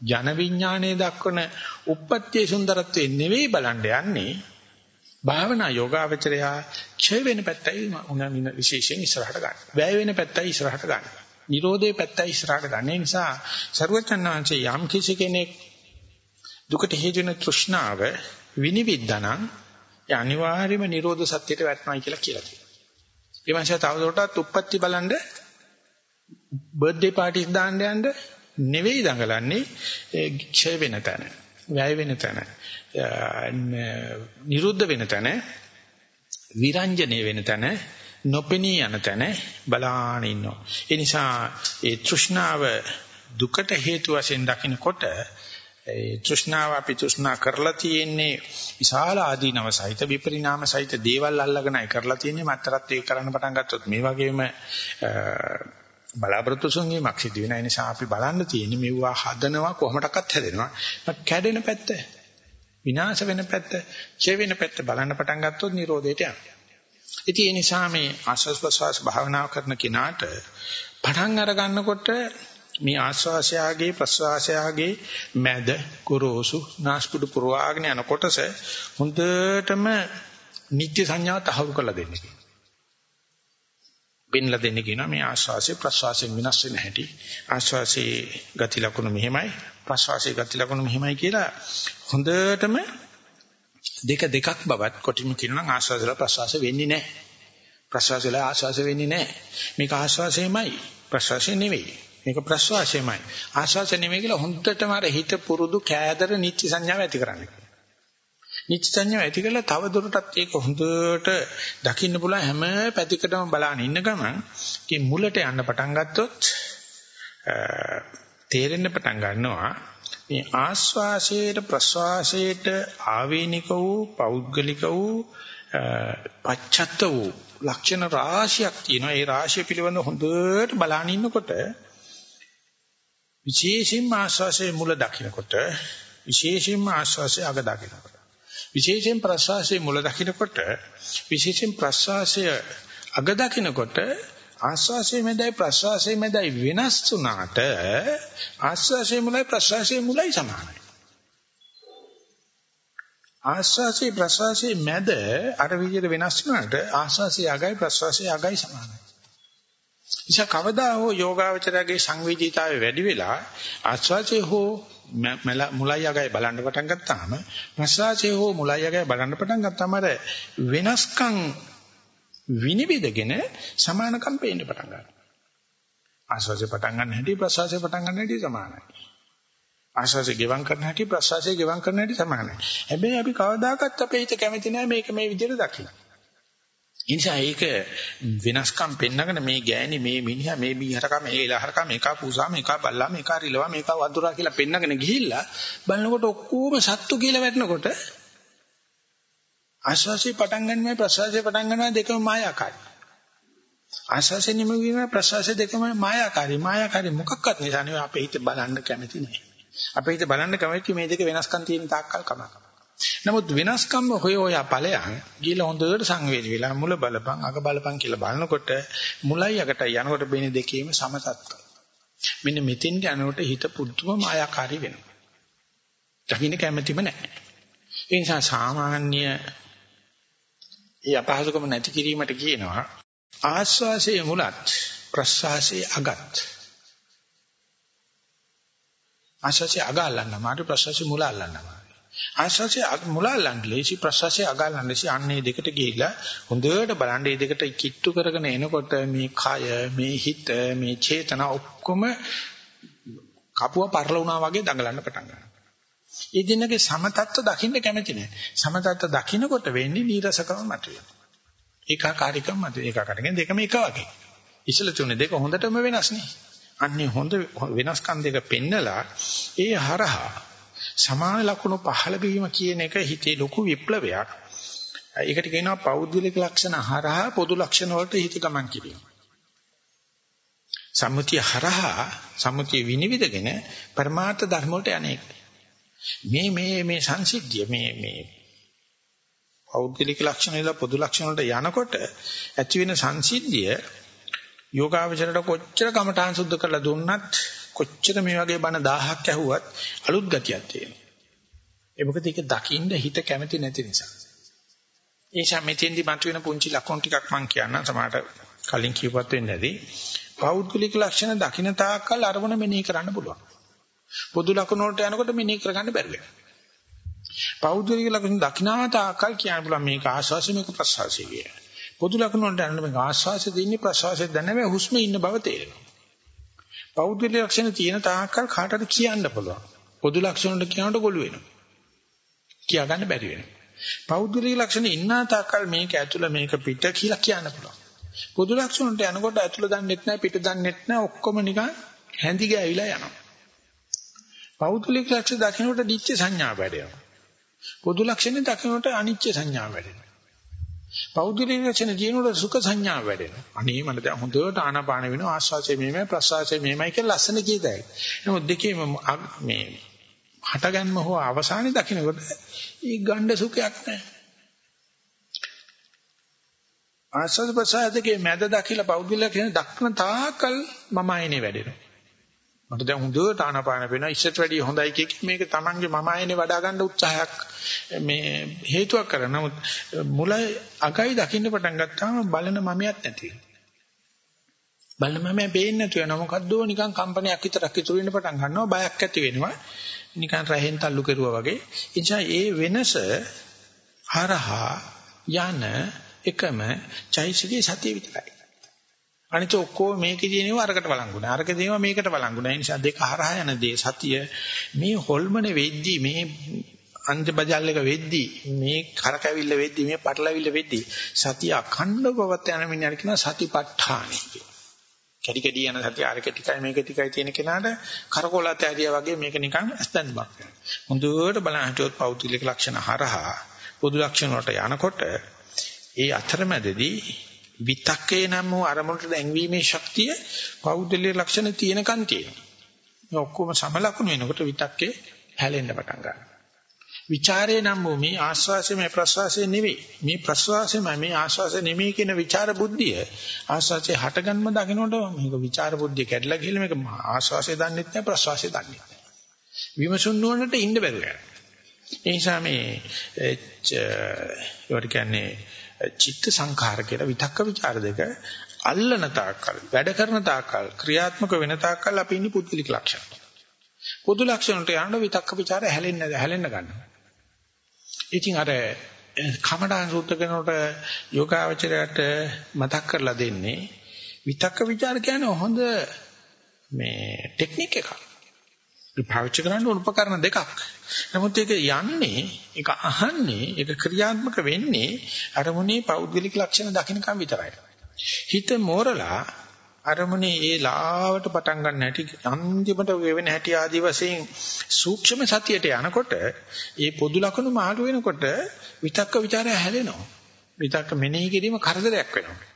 [SPEAKER 1] ජන විඥානයේ දක්වන උප්පත්ති සුන්දරත්වයේ නෙවෙයි බලන්න යන්නේ. භාවනා යෝගාවචරය ක්ෂය වෙන පැත්තයි උනමින විශේෂයෙන් ඉස්සරහට ගන්න. වැය වෙන පැත්තයි ඉස්සරහට ගන්න. නිරෝධයේ පැත්තයි ඉස්සරහට ගන්න. ඒ නිසා සරුවචනාංශේ යම් කිසි කෙනෙක් දුකට හේතු වෙන තෘෂ්ණාව විනිවිදනම් ඒ අනිවාර්යයෙන්ම නිරෝධ සත්‍යයට වැටෙනවා කියලා කියලා තියෙනවා. ඒ මාසය තවදුරටත් උප්පත්ති බලන්න බර්ත්ඩේ පාටිස් දාන්න යන්න නෙවෙයි දඟලන්නේ ක්ෂය වෙන තැන, වැය වෙන තැන, නිරුද්ධ වෙන තැන, විරංජනේ වෙන තැන, නොපෙනී යන තැන බලාන ඉන්නවා. ඒ නිසා ඒ තෘෂ්ණාව දුකට හේතු වශයෙන් දකිනකොට ඒ තෘෂ්ණාව අපි තෘෂ්ණා කරලා තියෙන්නේ විශාල ආදීනව සහිත විපරිණාම සහිත දේවල් අල්ලගෙනයි කරලා තියෙන්නේ මත්තරත් ඒක කරන්න පටන් ගත්තොත්. මේ වගේම බලාපොරොත්තු සුන්වීමක් සිදු වෙන නිසා අපි බලන්න තියෙන්නේ මෙවුවා හදනවා කොහොමඩක්වත් හැදෙනවා. කැඩෙන පැත්ත විනාශ වෙන පැත්ත ඡේ වෙන පැත්ත බලන්න පටන් ගත්තොත් Nirodheට යනවා ඉතින් ඒ නිසා මේ ආස්වාස් ප්‍රසවාස භාවනාව කරන කෙනාට පටන් අර ගන්නකොට මේ ආශ්වාසයාගේ ප්‍රශ්වාසයාගේ මැද කුරෝසු නාස්පුඩු පුරවාගෙන යන කොටස හොඳටම නිත්‍ය සංඥාව තහවුරු කරලා දෙන්න කියනවා. බින්ලා දෙන්න කියනවා මේ ආශ්වාසයේ ප්‍රශ්වාසයෙන් වෙනස් වෙන හැටි. ආශ්වාසයේ ගති ලක්ෂණ මෙහෙමයි ප්‍රශ්වාසයේ ගති ලක්ෂණ මෙහෙමයි කියලා හොඳටම දෙක දෙකක් බවත් කොටිම කියනවා ආශ්වාසවල ප්‍රශ්වාස වෙන්නේ නැහැ. ප්‍රශ්වාසවල ආශ්වාස වෙන්නේ නැහැ. මේක ආශ්වාසයමයි ප්‍රශ්වාසය නෙවෙයි. මේක ප්‍රස්වාසයමයි. ආශ්වාසය නෙමෙයි කියලා හොඳටම අර හිත පුරුදු කෑදර නිච්ච සංඥාව ඇති කරන්න. නිච්ච සංඥාව ඇති කරලා තව දුරටත් ඒක හොඳට දකින්න පුළුවන් හැම පැතිකඩම බලාන ඉන්න ගමන් කී මුලට යන්න පටන් ගත්තොත් තේරෙන්න පටන් ගන්නවා මේ ආස්වාසයට ප්‍රස්වාසයට ආවේනික වූ පෞද්ගලික වූ පච්චත්ත වූ ලක්ෂණ රාශියක් තියෙනවා ඒ රාශිය පිළිබඳ හොඳට බලාන ඉන්නකොට විශේෂයෙන්ම ආශ්වාසයේ මුල දකින්නකොට විශේෂයෙන්ම ආශ්වාසයේ අග දකින්නකොට විශේෂයෙන් ප්‍රශ්වාසයේ මුල දකින්නකොට විශේෂයෙන් ප්‍රශ්වාසය අග දකින්නකොට ආශ්වාසයේ මැදයි ප්‍රශ්වාසයේ මැදයි වෙනස් වුණාට ආශ්වාසයේ මුලයි ප්‍රශ්වාසයේ මුලයි සමානයි. ආශ්වාසයේ ප්‍රශ්වාසයේ මැද අර විදිහට වෙනස් වුණාට ආශ්වාසයේ අගයි ප්‍රශ්වාසයේ අගයි සමානයි. නිසා කවදා හෝ යෝගාවචරයේ සංවේදීතාවය වැඩි වෙලා ආස්වාදයේ හෝ මුලයි යගයි බලන්න පටන් ගත්තාම ප්‍රසවාසයේ හෝ මුලයි යගයි බලන්න පටන් ගත්තාම අර වෙනස්කම් විනිවිදගෙන සමානකම් පේන්න පටන් ගන්නවා. ආස්වාදයේ පටන් ගන්න හැටි ප්‍රසවාසයේ පටන් ගන්න හැටි සමානයි. ආශාසය ගෙවම් කරන හැටි ප්‍රසවාසය ගෙවම් කරන හැටි සමානයි. හැබැයි අපි කවදාකවත් අපේ හිත කැමති නැහැ මේක මේ විදිහට දකින්න. ඒ නිසා ඒක වෙනස්කම් පෙන්නගෙන මේ ගෑණි මේ මිනිහා මේ මීහරකම මේ ඉලහරකම මේක පූසා මේක බල්ලා මේක රිලවා මේක වදුරා කියලා පෙන්නගෙන ගිහිල්ලා බලනකොට ඔක්කොම සත්තු කියලා වැටෙනකොට ආශාසී පටන් ගන්නමයි ප්‍රසවාසී පටන් ගන්නවා දෙකම මායාකාරී. ආශාසී නිමවීම ප්‍රසවාසී දෙකම මායාකාරී. මායාකාරී මොකක්වත් නිසා නෙවෙයි අපේ හිත බලන්න කැමති නැහැ. අපේ හිත බලන්න කැමති මේ දෙක වෙනස්කම් තියෙන තාක්කල් කමක්. නමුත් වෙනස්කම් හොය හොය ඵලයන් ගිහලා හොඳට සංවේදී වෙලා මුල බලපන් අග බලපන් කියලා බලනකොට මුලයි අගට යනකොට බෙන දෙකේම සමතත්ව. මෙන්න මෙතෙන්ට යනකොට හිත පුදුම මායාකාරී වෙනවා. දකින්න කැමැතිම නැහැ. ඒ නිසා සාමාන්‍ය ඒ අපහසුකම නැති කිරීමට කියනවා ආස්වාසයේ මුලත් ප්‍රස්වාසයේ අගත් ආස්වාසයේ අග අල්ලන්න මාරු ප්‍රස්වාසයේ මුල අල්ලන්න මාරු ආශ්වාසය මුල අල්ලන්න ලේසි ප්‍රශ්වාසය අග අල්ලන්න ලේසි අන්නේ දෙකට ගිහිලා හොඳට බලන්න මේ දෙකට කිට්ටු කරගෙන එනකොට මේ කය මේ හිත මේ චේතනා ඔක්කොම කපුව පරලුණා වගේ දඟලන්න පටන් ගන්නවා. ඒ දිනගේ සමතත්ව දකින්න කැමති නැහැ. සමතත්ව දකින්නකොට වෙන්නේ නීරසකම මතුවේ. ඒකාකාරීකම මතුවේ. ඒකාකාරීකෙන් දෙකම එක වගේ. ඉස්සල තුනේ දෙක හොඳටම වෙනස් නේ. අන්නේ හොඳ වෙනස්කම් දෙක පෙන්නලා ඒ හරහා සමාන ලක්ෂණ පහළ වීම කියන එක හිතේ ලොකු විප්ලවයක්. ඒකට කියනවා පෞද්ගලික ලක්ෂණ හරහා පොදු ලක්ෂණ වලට හිත ගමන් කිරීම. සම්මුතිය හරහා සම්මුතිය විනිවිදගෙන පරමාර්ථ ධර්ම වලට යන්නේ. මේ මේ මේ සංසිද්ධිය මේ මේ පෞද්ගලික ලක්ෂණ වල පොදු ලක්ෂණ වලට යනකොට ඇති වෙන සංසිද්ධිය යෝගාවචරයට කොච්චර කමඨාන් සුද්ධ කරලා දුන්නත් කොච්චර මේ වගේ බණ 1000ක් ඇහුවත් අලුත් ගතියක් තියෙනවා. ඒ මොකද ඒක දකින්න හිත කැමති නැති නිසා. ඒ නිසා මෙතෙන්දි මතුවෙන පුංචි ලක්ෂණ ටිකක් මම කියන්න සමහරට කලින් කියපුවත් වෙන්නේ නැති. පෞද්ගලික ලක්ෂණ දකින්න තාක්කල් අරමුණ මෙනෙහි කරන්න පුළුවන්. පොදු ලක්ෂණ වලට යනකොට මෙනෙහි කරගන්න බැරි වෙනවා. පෞද්ගලික ලක්ෂණ දකින්නා තාක්කල් කියන්න පුළුවන් මේක ආශ්වාසය මේක ප්‍රශ්වාසය කියලා. පොදු ලක්ෂණ වලට යනකොට මේක ආශ්වාසය දෙන්නේ ප්‍රශ්වාසය දැනෙන්නේ හුස්ම ඉන්න බව තේරෙනවා. පෞද්ගලික ලක්ෂණ තියෙන තාක්කල් කාටද කියන්න පුළුවන්. පොදු ලක්ෂණ වලට කියනකොට ගොළු වෙනවා. කියා ගන්න බැරි වෙනවා. පෞද්ගලික ලක්ෂණ ඉන්නා තාක්කල් මේක ඇතුළ මේක පිට කියලා කියන්න පුළුවන්. පොදු ලක්ෂණ වලට යනකොට ඇතුළ දන්නෙත් නැහැ පිට දන්නෙත් නැහැ ඔක්කොම නිකන් හැඳි ගෑවිලා යනවා. පෞද්ගලික ලක්ෂණ දකින්නට දිච්ච සංඥා වැඩෙනවා. පොදු ලක්ෂණ දකින්නට අනිච්ච සංඥා වැඩෙනවා. පෞද්ගලික ලක්ෂණ දිනවල සුඛ සංඥා වැඩෙනවා. අනේ මට දැන් හොඳට ආනාපාන වෙනවා ආශ්වාසය මෙහෙමයි ප්‍රශ්වාසය මෙහෙමයි කියලා ලස්සන කීතයි. නමුත් දෙකේම මේ හටගන්ම හෝ අවසානයේ දකින්නකොට ඒ ගණ්ඩ සුඛයක් නැහැ. ආශ්වාස ප්‍රශ්වාසයේ මැද දකිලා පෞද්ගලික ලක්ෂණ දක්න තාකල් මම ආයනේ වැඩෙනවා. මට දැන් හොඳට ආනාපාන වෙනවා. ඉස්සට වැඩිය හොඳයි කිය මේක Tamange මම ආයනේ වඩා ගන්න උත්සාහයක් මේ හේතුවක් කරන නමුත් මුල අගයි දකින්න පටන් ගත්තාම බලන මමියක් නැති. බලන මම බේන්නේ නැතු වෙනවා. මොකද්ද නිකන් කම්පනයක් විතරක් ඉතුරු වෙන්න පටන් ගන්නවා. බයක් ඇති වෙනවා. නිකන් රහෙන් තල්ලු කෙරුවා වගේ. එනිසා ඒ වෙනස හරහා යන එකම චෛසිකේ සතිය විතරයි. අනිත ඔක්කොම මේකේ තියෙනව අරකට වළංගුන. අරක තියෙනව මේකට වළංගුන. ඒ නිසා දෙක හරහා යන දේ සතිය මේ හොල්මන වෙද්දි මේ අංජ බජල් එක වෙද්දි මේ කරකැවිල්ල වෙද්දි මේ පටලවිල්ල වෙද්දි සතිය අඛණ්ඩව පවත් යන මිනිහට කියනවා සතිපට්ඨානෙ කියලා. කැඩි කැඩි යන සතිය අරක ටිකයි මේක ටිකයි තියෙන කෙනාට කරකෝලත ඇරියා වගේ මේක නිකන් ඇස්තන්බක් වෙනවා. හොඳට බලන් හිටියොත් පෞද්ගලික ලක්ෂණ හරහා පොදු ලක්ෂණ වලට යනකොට ඒ අතරමැදදී විතක්කේ නම් වූ අරමුණට දැන්වීමේ ශක්තිය පෞද්ගලික ලක්ෂණ තියෙනකන් තියෙනවා. මේ ඔක්කොම සමලකුණු වෙනකොට විතක්කේ හැලෙන්න පටන් ගන්නවා. විචාරේ නම් වූ මේ ආස්වාසය මේ ප්‍රස්වාසය නෙවෙයි. මේ ප්‍රස්වාසය මේ ආස්වාසය නෙමෙයි කියන විචාර බුද්ධිය ආස්වාසය හටගන්ම දකින්නට මේක විචාර බුද්ධිය කැඩලා ගිහලා මේක ආස්වාසය දන්නෙත් නැහැ ප්‍රස්වාසය දන්නෙත් නැහැ. විමසුන් නුවණට ඉන්න බැරුව යනවා. ඒ නිසා මේ ඒවට කියන්නේ චිත්ත සංඛාර කියලා විතක්ක ਵਿਚාර දෙක අල්ලන තාක්කල් වැඩ කරන තාක්කල් ක්‍රියාත්මක වෙන තාක්කල් අපි ඉන්නේ පුද්ගලික ලක්ෂණ. පොදු ලක්ෂණ වලට යන්න විතක්ක ਵਿਚාර හැලෙන්නේ නැහැ හැලෙන්න ගන්නවා. ඉතින් අර කමඩාන් සූත්‍ර කරනකොට යෝගාවචරයට මතක් කරලා දෙන්නේ විතක්ක ਵਿਚාර කියන්නේ හොඳ මේ ටෙක්නික් එකක්. පාවිච්චි කරන්න උපකරණ දෙකක්. නමුත් ඒක යන්නේ, ඒක අහන්නේ, ඒක ක්‍රියාත්මක වෙන්නේ අරමුණේ පෞද්ගලික ලක්ෂණ දකින්නකම් විතරයි. හිත මෝරලා අරමුණේ ඒ ලාවට පටන් ගන්න හැටි අන්තිමට වෙවෙන හැටි ආදි වශයෙන් සූක්ෂම සතියට යනකොට ඒ පොදු ලක්ෂණ මාළු වෙනකොට විතක්ක ਵਿਚාරය හැලෙනවා. විතක්ක මෙනෙහි කිරීම කරදරයක් වෙනවා.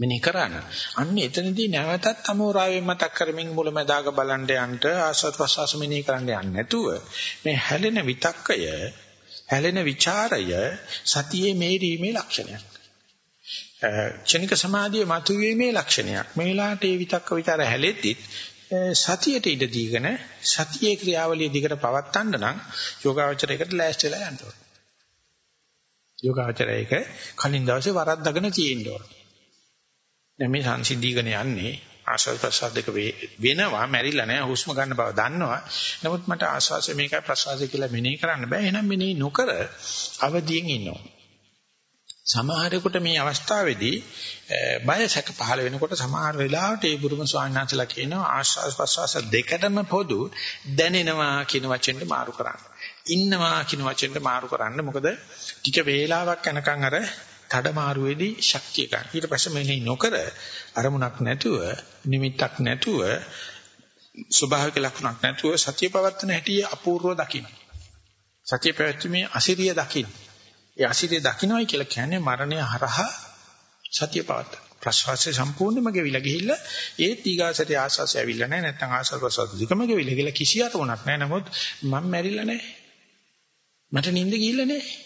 [SPEAKER 1] මෙනේ කරන්න. අන්න එතනදී නැවතත් අමෝරාවේ මතක් කරමින් මුලමදාග බලන්න යන්න ආස්වාද ප්‍රසවාස මෙනේ කරන්න යන්නේ නැතුව මේ හැලෙන විතක්කය හැලෙන ਵਿਚාරය සතියේ මේරීමේ ලක්ෂණයක්. චනික සමාධියේ මතුවීමේ ලක්ෂණයක්. මේ වෙලාවට මේ විතක්ක ਵਿਚාර හැලෙද්දිත් සතියට ඉඩ දීගෙන සතියේ ක්‍රියාවලිය දිගට පවත්වන්න නම් යෝගාවචරයකට ලෑස්ති වෙලා යන්න ඕනේ. යෝගාචරයක කලින් දවසේ වරද්දාගෙන තියෙන්න ඕනේ. දැන් මේ සංසිද්ධීකන යන්නේ ආශ්වාස ප්‍රශ්වාස දෙක වෙනවා මැරිලා නෑ හුස්ම ගන්න බව දන්නවා. නමුත් මට ආශ්වාසය මේකයි ප්‍රශ්වාසය කියලා මෙනෙහි කරන්න බෑ. එහෙනම් මෙනෙහි නොකර අවදියෙන් ඉන්නවා. සමහරෙකුට මේ අවස්ථාවේදී බය සැක පහළ වෙනකොට සමහර වෙලාවට ඒ බුදුම ස්වාමීන් වහන්සේලා කියනවා ආශ්වාස ප්‍රශ්වාස දෙකටම පොදු දැනෙනවා කියන වචෙන්ට මාරු කරන්න. ඉන්නවා කියන වචෙන්ට මාරු කරන්න. මොකද ටික වේලාවක් යනකම් අර මාරුවේදී ශක්තිය ගන්න. ඊට පස්සේ මෙනෙහි නොකර අරමුණක් නැතුව නිමිත්තක් නැතුව ස්වභාවික ලක්ෂණක් නැතුව සතිය පවත්තන හැටි අපූර්ව දකින්න. සතිය පැවැත්මේ අසිරිය දකින්න. ඒ අසිරිය දකින්නයි කියලා කියන්නේ මරණය හරහා සතිය පවත්ත. ප්‍රශ්වාසය සම්පූර්ණයෙන්ම ගෙවිලා ගිහිල්ලා ඒ තීගාසට ආශාසය ඇවිල්ලා නැහැ නැත්නම් ආශාස ප්‍රසවාස දෙකම ගෙවිලා ගිහිල්ලා කිසි අරමුණක් නැහැ නමුත් මම මැරිලා නැහැ මට නිින්ද ගිහිල්ලා නැහැ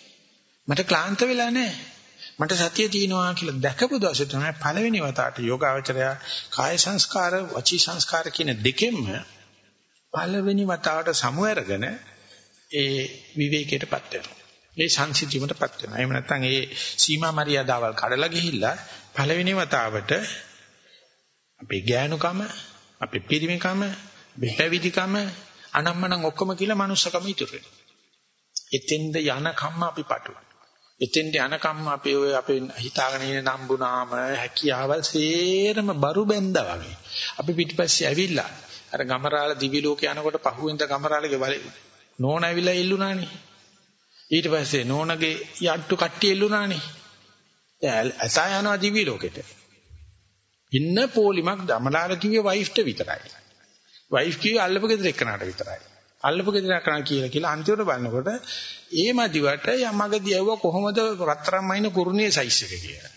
[SPEAKER 1] මට ක්ලාන්ත වෙලා නැහැ මට සතිය තියෙනවා කියලා දැකපු දවසේ තමයි පළවෙනි වතාවට යෝගාවචරය කාය සංස්කාර වචී සංස්කාර කියන දෙකෙන්ම පළවෙනි වතාවට සමු අරගෙන ඒ විවේකයටපත් වෙනවා. ඒ සංසිද්ධියටපත් වෙනවා. එහෙම නැත්නම් ඒ සීමා මරියාදාවල් කඩලා ගිහිල්ලා පළවෙනි වතාවට අපේ ගෑනුකම, අපේ පිරිමිකම, අපේ පැවිදිකම අනම්මනම් ඔක්කොම කියලා manussකම ඉතුරු වෙනවා. එතෙන්ද යන කම්ම අපි පටුවා. එතෙන්ට යනකම් අපේ ඔය අපේ හිතාගෙන ඉන්න නම්බුනාම හැකියාවල් සේරම බරු බැඳා වගේ. අපි පිටිපස්සේ ඇවිල්ලා අර ගමරාල දිවි ලෝකේ යනකොට පහුවෙන්ද ගමරාලගේ වල නෝන ඇවිල්ලා එල්ලුණානේ. ඊට පස්සේ නෝනගේ යට්ටු කට්ටිය එල්ලුණානේ. දැන් අසා යනවා දිවි ලෝකෙට. ඉන්න පොලිමක් දමලාල කිව්වේ වයිෆ්ට විතරයි. වයිෆ් කිව්වේ අල්ලපු ගෙදර එක්කනට විතරයි. අල්ලපු ගෙදර කරා කියලා කියලා අන්තිමට බලනකොට ඒ මදිවට යමගදී ඇව්ව කොහොමද රත්තරන් මයින කුරුණියේ සයිස් එක කියලා.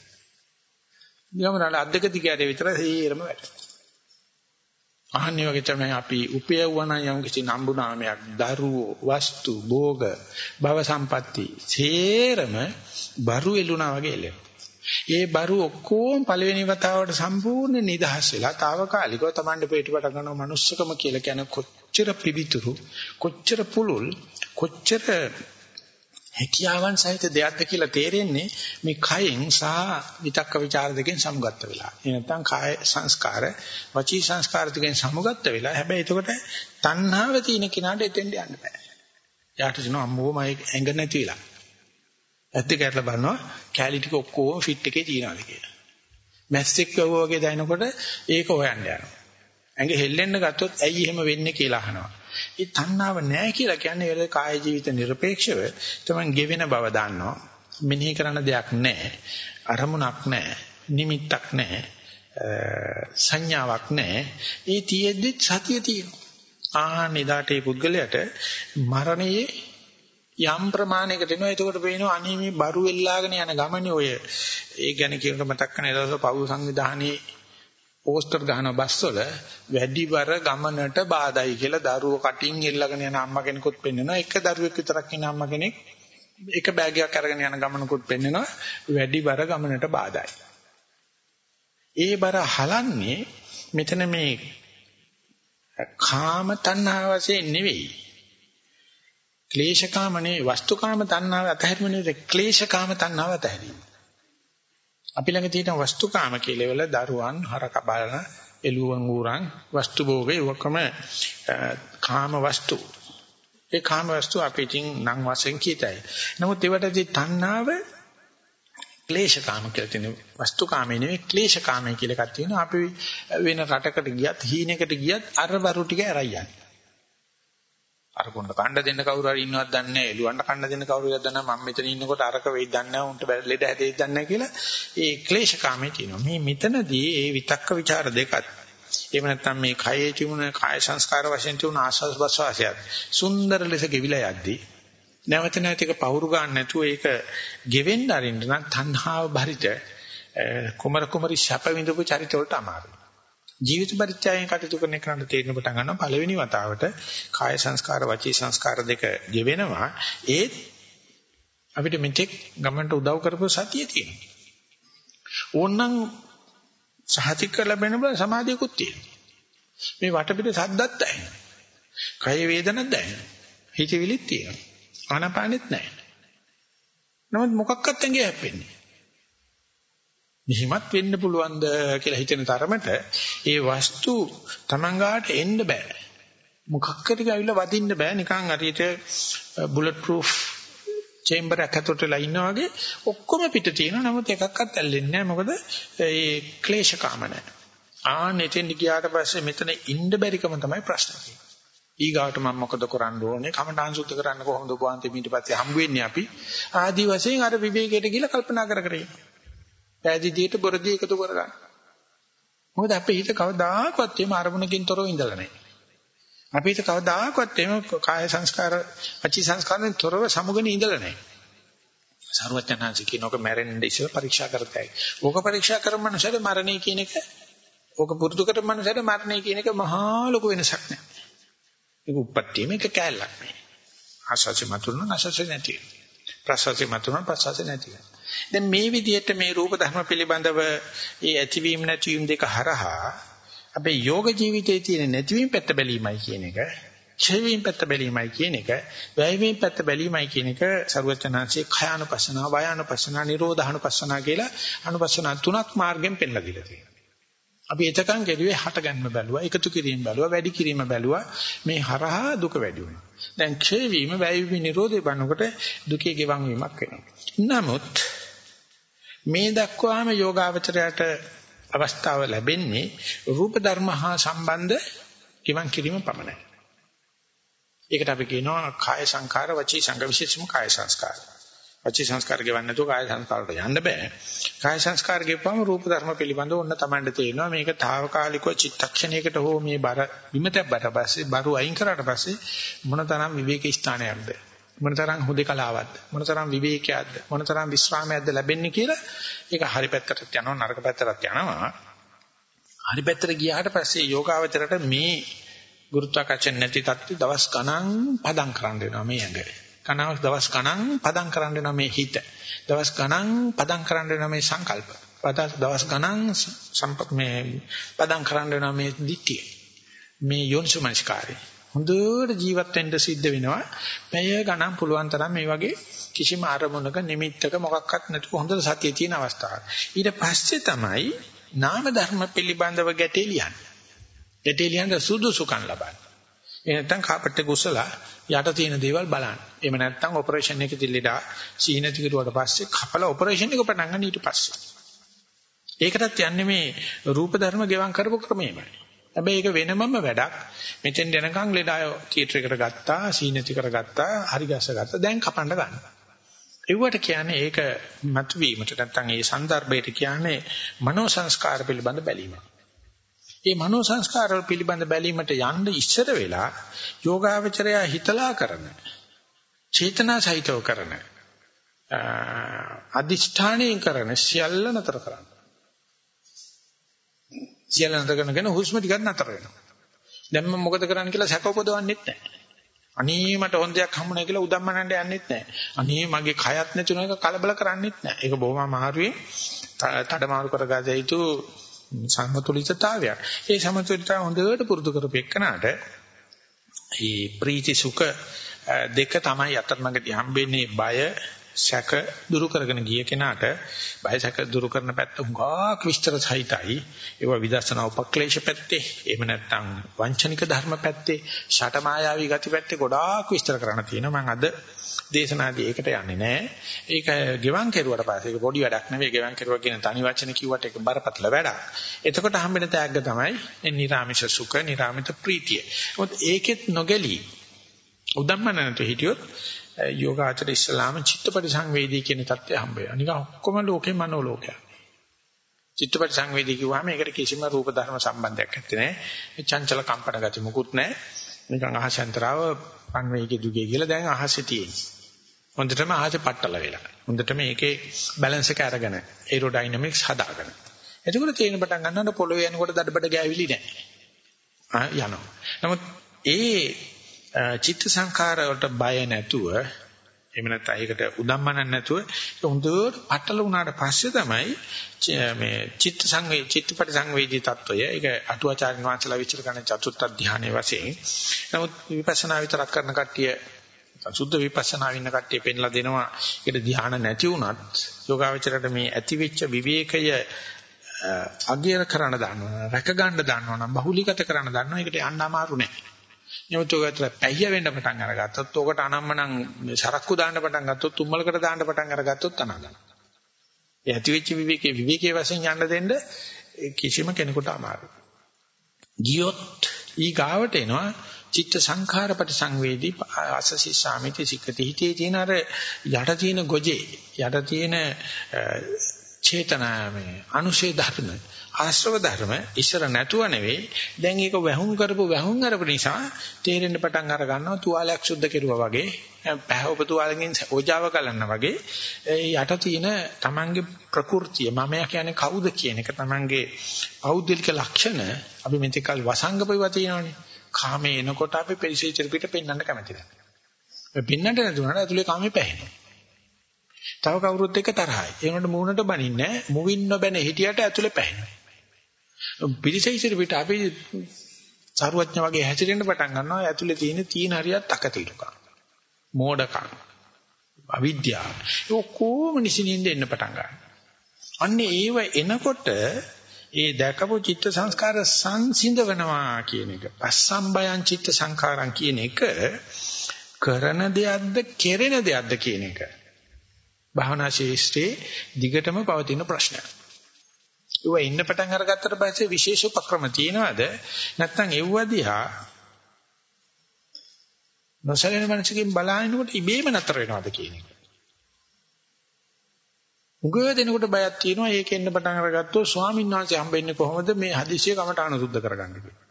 [SPEAKER 1] ගමනල අද්දක දිගට විතර සීරම වැටෙනවා. අහන්නේ වගේ තමයි අපි උපයවන යම් කිසි නම්බු නාමයක් දරුවෝ වස්තු භෝග භව සම්පatti සේරම බරු එළුණා වගේ එළෙනවා. ඒ බරු ඔක්කොම පළවෙනි වතාවට සම්පූර්ණ නිදහස් වෙලා తాවකාලිකව Tamande පිටපට කරන මනුස්සකම කියලා කියන කොච්චර පිවිතුරු කොච්චර පුළුල් කොච්චර හැකියාවන් සහිත දෙයක්ද කියලා තේරෙන්නේ මේ කයෙන් සහ විතක්ක ਵਿਚාර දෙකෙන් සමුගත්ත වෙලා. ඒ නැත්නම් කාය සංස්කාර, වචී සංස්කාර දෙකෙන් සමුගත්ත වෙලා. හැබැයි එතකොට තණ්හාව තියෙන කෙනාට එතෙන්ට යන්න බෑ. යාට කියනවා අම්මෝ මම ඇඟ නැති වෙලා. ඇත්ත කැරලා බලනවා කැලී ටික ඔක්කොම ෆිට් එකේ තියනවාද කියලා. මැස්සෙක් වගේ වගේ දැනනකොට ඒක හොයන්න යනවා. ඇඟ හෙල්ලෙන්න ගත්තොත් ඇයි එහෙම වෙන්නේ කියලා අහනවා. ඒ තණ්හාව නැහැ කියලා කියන්නේ ඒක කාය ජීවිත নিরপেক্ষව තමයි ගෙවෙන බව දන්නවා. මෙනෙහි කරන දෙයක් නැහැ. අරමුණක් නැහැ. නිමිත්තක් නැහැ. සංඥාවක් නැහැ. ඒ තියෙද්දි සතිය තියෙනවා. ආහන් එදාට මේ පුද්ගලයාට මරණයේ යම් ප්‍රමාණයකට එනවා එතකොට පේනවා අනේ මේ බරු වෙල්ලාගෙන යන ගමනේ ඔය ඒ ගැන කියනකොට මතක් කරන ඒ දවස්වල පව් සංවිධානයේ පෝස්ටර් ගහන බස්වල වැඩිවර ගමනට බාධායි කියලා දරුවෝ කටින් එල්ලගෙන යන අම්මා කෙනෙකුත් පෙන්වනවා එක දරුවෙක් විතරක් ඉන්න අම්මා කෙනෙක් එක බෑගයක් අරගෙන යන ගමනකුත් පෙන්වනවා වැඩිවර ගමනට බාධායි. ඒ බර හලන්නේ මෙතන මේ කාම තණ්හාව වශයෙන් නෙවෙයි. ක්ලේශකාමනේ වස්තුකාම තණ්හාව අතහැරීම නෙවෙයි. ක්ලේශකාම තණ්හාව අතහැරීම. අපි ළඟ තියෙන වස්තුකාම කියලා වල දරුවන් හරක බලන එළුවන් ඌරන් වස්තු භෝගේ ඔක්කොම කාම වස්තු. ඒ කාම වස්තු අපිටින් නම් වශයෙන් කීතයි. නමුත් ඒවටදී තණ්හාව ක්ලේශකාම කියලා තියෙන වස්තුකාමේ නෙවෙයි ක්ලේශකාමයි කියලා එකක් තියෙනවා. අපි වෙන රටකට ගියත් හීනෙකට ගියත් අර බරු ටික ඇරයි යන්නේ. අර කොණ්ඩ කණ්ඩ දෙන්න කවුරු හරි ඉන්නවද දන්නේ නැහැ. එළුවන්ට කණ්ඩ දෙන්න කවුරු හරි දන්නේ නැහැ. මම මෙතන ඉන්නකොට අරක වෙයිද දන්නේ නැහැ. උන්ට ලෙඩ හැදෙයිද දන්නේ නැහැ කියලා ඒ ක්ලේශකාමී තියෙනවා. මේ මෙතනදී ඒ විතක්ක ਵਿਚාර දෙකත් එහෙම නැත්නම් මේ කයේ තිබුණ කාය සංස්කාර වශයෙන් තිබුණ ආස්වාස් ප්‍රසවාසයත් සුන්දර ලෙස ගෙවිලා යද්දී නැවත නැවත එක පවුරු ගන්න නැතුව ඒක ගෙවෙන්න අරින්න නම් තණ්හාව බරිත කුමර කුමරි ශප විඳපු චරිත වලට අමාරුයි. ජීවිත පරිත්‍යාගයෙන් කටයුතු කරන එකට තේරෙන පටන් ගන්නවා පළවෙනි වතාවට කාය සංස්කාර වචී සංස්කාර දෙක ගෙවෙනවා. ඒත් අපිට මෙතෙක් ගමන්ට උදව් කරපු සතිය තියෙනවා. ඕනනම් සහතික ලැබෙන බල සමාධියකුත් තියෙනවා. මේ වටපිට සද්දත් ඇහෙනවා කය වේදනක් දැනෙනවා හිතවිලිත් තියෙනවා. ආනපානෙත් නැහැ. නමුත් මොකක්වත් ඇඟේ හැප්පෙන්නේ මෙහිමත් වෙන්න පුළුවන්ද කියලා හිතෙන තරමට ඒ වස්තු Tamangaට එන්න බෑ. මොකක්කටද ඇවිල්ලා වදින්න බෑ නිකන් හරියට බුලට් ප්‍රූෆ් චේම්බර් එකක් ඇතුළටලා ඉන්නා වගේ ඔක්කොම පිට තියෙනවා නමුත් එකක්වත් ඇල්ලෙන්නේ නැහැ මොකද ඒ ක්ලේශ කාම නැහැ. ආන්න එතෙන් ගියාට පස්සේ මෙතන ඉන්න බැරිකම තමයි ප්‍රශ්නේ. ඊගාට මම මොකද කරන්න ඕනේ? කමඨාන් සුද්ධ කරන්න කොහොමද ඔබ වහන්සේ ඊට පස්සේ හම්බ වෙන්නේ අපි? ආදි වශයෙන් අර විවේකයට ගිහිල්ලා කල්පනා කර කර ඉන්නවා. පෑදීදියට බොරදී එකතු කරගන්න. මොකද අපේ හිත කවදාකවත් එහෙම අරමුණකින් තොරව ඉඳලා නැහැ. අපේ හිත කවදාකවත් එහෙම කාය සංස්කාර, වචී සංස්කාරෙන් තොරව සමුගෙන ඉඳලා නැහැ. සර්වඥාන්සි කියනක මැරෙන්න ඉස්සෙල්ලා පරීක්ෂා කරතයි. ඕක පරීක්ෂා කරන මනුස්සයද මරණය කියන එක ඕක පුරුදු කරන මනුස්සයද මරණය කියන එක මහා ලොකු වෙනසක් නැහැ. ඒක උප්පත්තියම එක කැලලක් නේ. ආශාසි මතුරුන ආශාසි නැති. ප්‍රසවාසි මතුරුන ප්‍රසවාසි නැති. දැන් මේ විදිහට මේ රූප ධර්ම පිළිබඳව ඒ ඇතිවීම නැතිවීම දෙක හරහා අපේ යෝග ජීවිතයේ තියෙන නැතිවීම පැත්ත බැලීමයි කියන එක ඡේවීම පැත්ත බැලීමයි කියන එක වැයවීම පැත්ත බැලීමයි කියන එක සරුවචනාංශයේ khයානුපස්සනා වයානුපස්සනා නිරෝධානුපස්සනා කියලා අනුපස්සනා තුනක් මාර්ගෙන් පෙන්ලා දීලා තියෙනවා. අපි එතකන් ගෙරුවේ හට ගන්න බැලුවා එකතු කිරීම බැලුවා වැඩි කිරීම බැලුවා මේ හරහා දුක වැඩි වුණා. දැන් ඡේවීම වැයවීම නිරෝධය බannකොට දුකේ ගෙවන් වීමක් වෙනවා. නමුත් මේ දක්වාම යෝගාවචරයට අවස්ථාව ලැබෙන්නේ රූප ධර්ම හා සම්බන්ධ කිවන් කිරීම පමණයි. ඒකට අපි කියනවා කාය සංඛාර වචී සංඝ විශේෂම කාය සංස්කාර. වචී සංස්කාර ගෙවන්නේ නැතුව කාය සංස්කාරට යන්න බෑ. කාය සංස්කාර ගෙවපුවම රූප ධර්ම පිළිබඳව ඔන්න Tamanට තේරෙනවා මේක తాවකාලිකව චිත්තක්ෂණයකට හෝ මේ බර විමතබ්බට පස්සේ බරු අයින් කරාට පස්සේ මොනතරම් විවේක ස්ථානයක්ද මොනතරම් හුදේකලාවක්ද මොනතරම් විවේකයක්ද? මොනතරම් විශ්‍රාමයක්ද ලැබෙන්නේ කියලා ඒක හරි පැත්තට යනවා නරක පැත්තට යනවා. හරි පැත්තට ගියාට පස්සේ යෝගාවචරයට මේ ගුරුත්වාකර්ෂණ නැති තත්ත්ව දවස් ගණන් පදම් කරන්න වෙනවා මේ ඇඟ. කනව දවස් ගණන් පදම් කරන්න වෙනවා මේ හිත. දවස් ගණන් පදම් කරන්න වෙනවා මේ සංකල්ප. දවස් ගණන් මේ පදම් කරන්න වෙනවා මේ දිට්ඨිය. මේ යෝනිසමස්කාරය හොඳට ජීවත් වෙන්න සිද්ධ වෙනවා. පැය ගණන් පුළුවන් තරම් මේ වගේ කිසිම අරමුණක නිමිත්තක මොකක්වත් නැතුව හොඳට සතිය තියෙන අවස්ථාවක්. ඊට පස්සේ තමයි නාම ධර්ම පිළිබඳව ගැටේ ලියන්නේ. ගැටේ ලියන්න සුදුසුකම් ලබන්නේ. ඒ නැත්තම් කාපට් එක උස්සලා යට තියෙන දේවල් බලන්න. එහෙම නැත්තම් ඔපරේෂන් එක දිල්ලලා සීනති කිරුවට පස්සේ කපලා ඔපරේෂන් එක පටන් ගන්න ඊට පස්සේ. ඒකටත් යන්නේ මේ රූප ධර්ම ගෙවම් කරපු ක්‍රමයමයි. හැබැයි ඒක වෙනමම වැඩක්. මෙතෙන් දැනගන් ලෙඩ අය තියටර් එකට ගත්තා, සීනති කරගත්තා, හරි ගැස්ස ගත්තා. දැන් කපන්න ගන්නවා. ඒවට කියන්නේ ඒක මතුවීමට නැත්නම් ඒ સંદર્ભයට කියන්නේ මනෝ සංස්කාර පිළිබඳ බැලීම. මේ මනෝ සංස්කාර පිළිබඳ බැලීමට යන්න ඉස්සර වෙලා යෝගාවචරය හිතලා කරන චේතනා සහිතව කරන අදිෂ්ඨාණයෙන් කරන සියල්ල නතර කරන්න. සියල්ල නතර කරනගෙන හුස්ම ටිකක් නතර වෙනවා. දැන් මම මොකද කරන්න කියලා සැක උපදවන්නෙත් නැහැ. අනේ මට හොඳ දෙයක් හම්බුනා කියලා උදම්මනන්න යන්නෙත් නැහැ. අනේ මගේ කයත් නැතුන එක කලබල කරන්නෙත් නැහැ. ඒක බොහොම අමාරුවේ තඩමාරු කරගත යුතු සමතුලිතතාවයක්. ඒ සමතුලිතතාව හොඳට පුරුදු කරපෙන්නට මේ ප්‍රීති සුඛ දෙක තමයි අතරමඟදී හම්බෙන්නේ බය සැක දුරු කරගෙන ගිය කෙනාට බය සැක දුරු කරන පැත්ත හුඟක් විස්තර සහිතයි. ඒවා විදර්ශනා උපක්ලේශ පැත්තේ, එහෙම නැත්නම් වංචනික ධර්ම පැත්තේ, ෂටමායාවී ගති පැත්තේ ගොඩාක් විස්තර කරන්න තියෙනවා. මම අද දේශනාදී ඒකට යන්නේ නැහැ. ඒක ගෙවන් කෙරුවට පස්සේ ඒක පොඩි වැඩක් නෙවෙයි. ගෙවන් කෙරුවා කියන තනි වචන කිව්වට ඒක බරපතල වැඩක්. එතකොට හම්බෙන තෑග්ග තමයි නිරාමිෂ සුඛ, නිරාමිත ප්‍රීතිය. මොකද ඒකෙත් නොගැලී උදම්මන නැතු හිටියොත් යෝගාචර ඉස්ලාම චිත්තපටි සංවේදී කියන தත්ත්වය හම්බ වෙනවා. නිකන් ඔක්කොම ලෝකේ මනෝ ලෝකයක්. චිත්තපටි සංවේදී කිව්වම ඒකට කිසිම රූප ධර්ම සම්බන්ධයක් නැත්තේ නෑ. චංචල කම්පන ගති මොකුත් නෑ. නිකන් අහසෙන්තරව පන්වේගේ දුගේ කියලා දැන් අහසේ තියෙන්නේ. හොඳටම අහසේ පట్టල වෙලා. හොඳටම ඒකේ බැලන්ස් එක අරගෙන ඒරෝඩයිනමික්ස් හදාගෙන. එතකොට තේරෙන පටන් ගන්නකොට පොළවේ යනකොට දඩබඩ ගෑවිලි නැහැ. යනවා. නමුත් ඒ චිත්ත සංඛාර වලට බය නැතුව එහෙම නැත්නම් ඒකට උදම්මනක් නැතුව හොඳට අටල වුණාට පස්සේ තමයි මේ චිත්ත සංවේ චිත්තපටි සංවේදී తত্ত্বය ඒක අටුවාචාර්ය වංශලා විචාර කරන චතුත්ථ ධානයේ වශයෙන්. නමුත් විපස්සනා විතරක් කරන කට්ටිය සුද්ධ විපස්සනා වින්න කට්ටිය පෙන්ලා දෙනවා. ඒකට ධාන නැති වුණත් යෝගාවචරයට මේ ඇතිවෙච්ච විවේකය අගයන කරන්න දන්නවනම් රැක ගන්න දන්නවනම් බහුලීගත කරන්න දන්නවනම් ඒකට යන්න අමාරු නෑ නෙවතෝගතර පැහිය වෙන්න පටන් අරගත්තොත් ඕකට අනම්මනම් සරක්කු දාන්න පටන් ගත්තොත් තුම්මලකට දාන්න පටන් අරගත්තොත් අනාගන්න. ඒ ඇති වෙච්ච විවේකේ විවේකයේ වශයෙන් යන්න දෙන්න කිසිම කෙනෙකුට අමාරුයි. ගියොත් ඊ ගාවට එනවා චිත්ත සංඛාරපට සංවේදී අසසි සාමිති සික්කති හිතේ තියෙන අර යට තියෙන ගොජේ යට තියෙන චේතනාමය අනුශේ ධර්ම ආශ්‍රව ධර්ම ඉස්සර නැතුව නෙවෙයි දැන් ඒක වැහුම් කරපු වැහුම් කරපු නිසා තේරෙන්න පටන් අර ගන්නවා තුවාලයක් සුද්ධ කෙරුවා වගේ පැහැවප තුවාලකින් ඕජාව කලන්න වගේ ඒ යට තියෙන Tamange ප්‍රകൃතිය මමයා කියන්නේ කවුද කියන එක Tamange පෞද්ගලික ලක්ෂණ අපි මෙතකල් වසංගපේවා තියෙනවානේ කාමේ එනකොට අපි පරිසීචර පිට පෙන්වන්න කැමති නැහැ පෙන්වන්නට නැතුණාට ඇතුලේ කාමේ පැහැෙනවා තව කවුරුත් එක්ක තරහයි. ඒ වුණාට මූණට බනින්නේ නැහැ. මුවින් නොබැන හිටියට ඇතුලේ පැහැෙනවා. පිරිසයිසිර පිට අපි සරුවඥ වගේ හැසිරෙන්න පටන් ගන්නවා. ඇතුලේ තියෙන තීන හරියක් තකතිලුකම් මෝඩකම්. අවිද්‍යාව ඒ ඔක්කොම නිසින්ින්ද එන්න පටන් ගන්නවා. අන්නේ ඒව එනකොට ඒ දැකපු චිත්ත සංස්කාර සංසිඳවනවා කියන එක පස්සම්බයං චිත්ත සංඛාරං කියන එක කරන දෙයක්ද කෙරෙන දෙයක්ද කියන එක. භාවනා ශේෂ්ත්‍රයේ දිගටම පවතින ප්‍රශ්නයක්. ඒවා ඉන්න පටන් අරගත්තට පස්සේ විශේෂ උපක්‍රම තියනවාද නැත්නම් ඒව දිහා නොසලෙන මනසකින් බලනකොට ඉබේම නතර වෙනවද කියන එක. උගව දෙනකොට බයක් තියෙනවා ඒක එන්න පටන් අරගත්තොත් ස්වාමීන් වහන්සේ හම්බෙන්නේ කොහොමද මේ හදිසිය කමටහන සුද්ධ කරගන්න කියලා.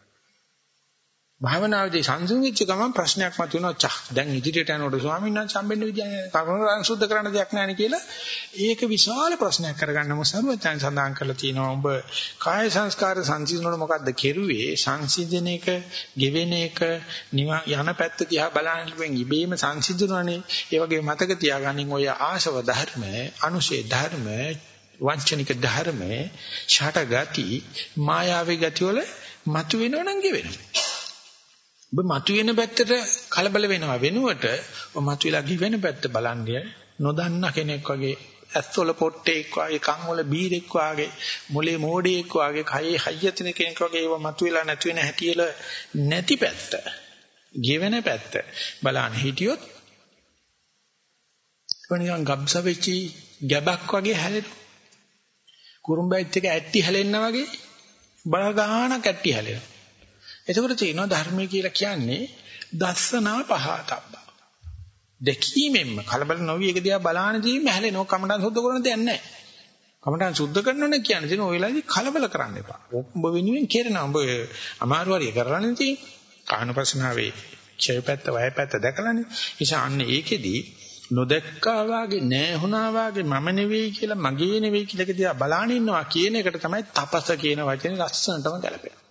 [SPEAKER 1] භාවනාවේදී සංසුන්විච්ච ගමන් ප්‍රශ්නයක් මතුවෙනවා චක් දැන් ඉදිරියට යනකොට ස්වාමීන් වහන්සේ හම්බෙන්න විදියක් නැහැ කරුණ සුද්ධ කරන්න දෙයක් නැහැ කියලා ඒක විශාල ප්‍රශ්නයක් කරගන්න මොසරුවෙන් සඳහන් කරලා තියෙනවා. ඔබ කාය සංස්කාර සංසිඳනකොට මොකද්ද කෙරුවේ? සංසිඳන එක ගෙවෙන එක යන පැත්ත දිහා බලනකොට ඉබේම සංසිඳනවනේ. ඒ වගේ මතක තියාගනින් ඔය ආශව ධර්ම අනුශේ ධර්ම වංචනික ධර්ම ෂට ගති මායාවේ ගති වල මතුවෙනවනම් ගෙවෙනවා. ඔබ මතුවෙන පැත්තට කලබල වෙනවා වෙනුවට ඔබ මතුවලා ගිවෙන පැත්ත බලන්නේ නොදන්න කෙනෙක් වගේ ඇස්වල පොට්ටෙක් වගේ කන් වල බීරෙක් වගේ මොලේ මෝඩෙක් වගේ කයේ හයියතින කෙනෙක් වගේ ඒව මතුවලා නැති වෙන හැටියල නැති පැත්ත ගෙවෙන පැත්ත බලන්න හිටියොත් කොනියන් ගබ්ස වෙච්චි ගැබක් වගේ හැලෙනවා කුරුම්බයිත් එක ඇට්ටි හැලෙන්න වගේ බල ගානක් ඇට්ටි හැලෙනවා. එතකොට තියෙනවා ධර්මය කියලා කියන්නේ දස්සනා පහතබ්බ. දෙකීමෙන්ම කලබල නොවි එක දිහා බලානදී මහැලෙනවා කමඩන් සුද්ධ කරන දෙයක් නැහැ. කමඩන් සුද්ධ කරනවනේ කියන්නේ තියෙන ඔය වෙලාවේදී කලබල කරන්න එපා. ඔබ වෙනුවෙන් කෙරෙනවා. ඔබ අමාරු හරිය කරන්නේ තියෙන්නේ. කාහනපස්නාවේ ඡයපැත්ත වයපැත්ත දැකලානේ. නිසා අන්න ඒකෙදී නොදැක්කා වාගේ නැහුණා වාගේ මම නෙවෙයි කියලා මගේ නෙවෙයි කියලා දිහා බලාන ඉන්නවා කියන එකට තමයි තපස කියන වචනේ ලස්සනටම ගැලපෙන්නේ.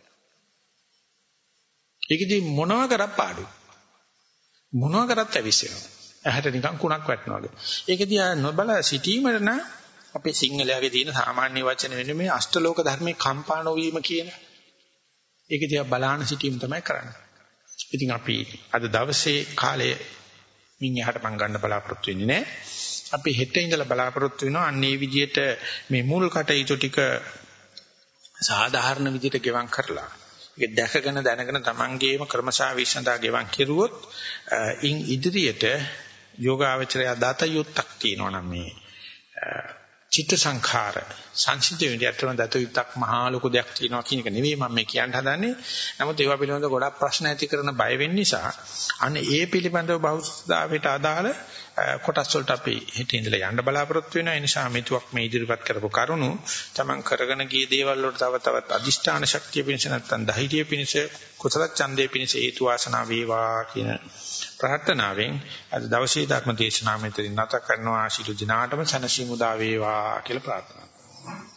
[SPEAKER 1] ඒකෙදි මොනවා කරත් පාඩුයි. මොනවා කරත් ඇවිස්සෙනවා. ඇහැට නිකන් කුණක් වැටෙනවා වගේ. ඒකෙදි නොබල සිටීමර නම් අපේ සිංහලයේ තියෙන සාමාන්‍ය වචන වෙන්නේ මේ අෂ්ටලෝක ධර්මේ කම්පා නොවීම කියන. ඒකෙදි බලාන සිටීම තමයි කරන්නේ. ඉතින් අපි අද දවසේ කාලය මින් එහාට මම ගන්න බලාපොරොත්තු වෙන්නේ නැහැ. අපි හෙට ඉඳලා බලාපොරොත්තු වෙනවා අන්න ඒ විදිහට මේ මුල් කටයුතු ටික සාධාරණ විදිහට ගෙවම් කරලා ඒක දැකගෙන දැනගෙන තමන්ගේම ක්‍රමසා විශ්ඳා ගෙවම් කෙරුවොත් ඉන් ඉදිරියට යෝගාවචරය දත යුත්තක් තියෙනවා නම් මේ චිත්ත සංඛාර සංසිද්ධ වෙන්නේ අතරම දත යුත්තක් මහා ලොකු දෙයක් තියෙනවා කියන එක නෙවෙයි මම මේ කියන්න හදන්නේ. නමුත් ඒවා පිළිබඳව ගොඩක් ප්‍රශ්න ඇති කරන බය වෙන්න නිසා අන්න ඒ පිළිබඳව බෞද්ධාවට අදාළ කොටස් වලට අපි හිත ඉඳලා යන්න බලාපොරොත්තු වෙනවා. ඒ නිසා මෙතුවක් මේ ඉදිරිපත් කරපු කරුණු තමන් කරගෙන ගිය දේවල් වලට තව තවත් අදිෂ්ඨාන ශක්තිය පිණිස නැත්තම් ධෛර්යය පිණිස කුසල ඡන්දේ පිණිස හේතු වාසනා වේවා කියන ප්‍රාර්ථනාවෙන් අද දවසේ ධර්ම දේශනාව මෙතනින් නැත කරනවා ශිළු දිනාටම සනසි මුදා වේවා කියලා ප්‍රාර්ථනා කරනවා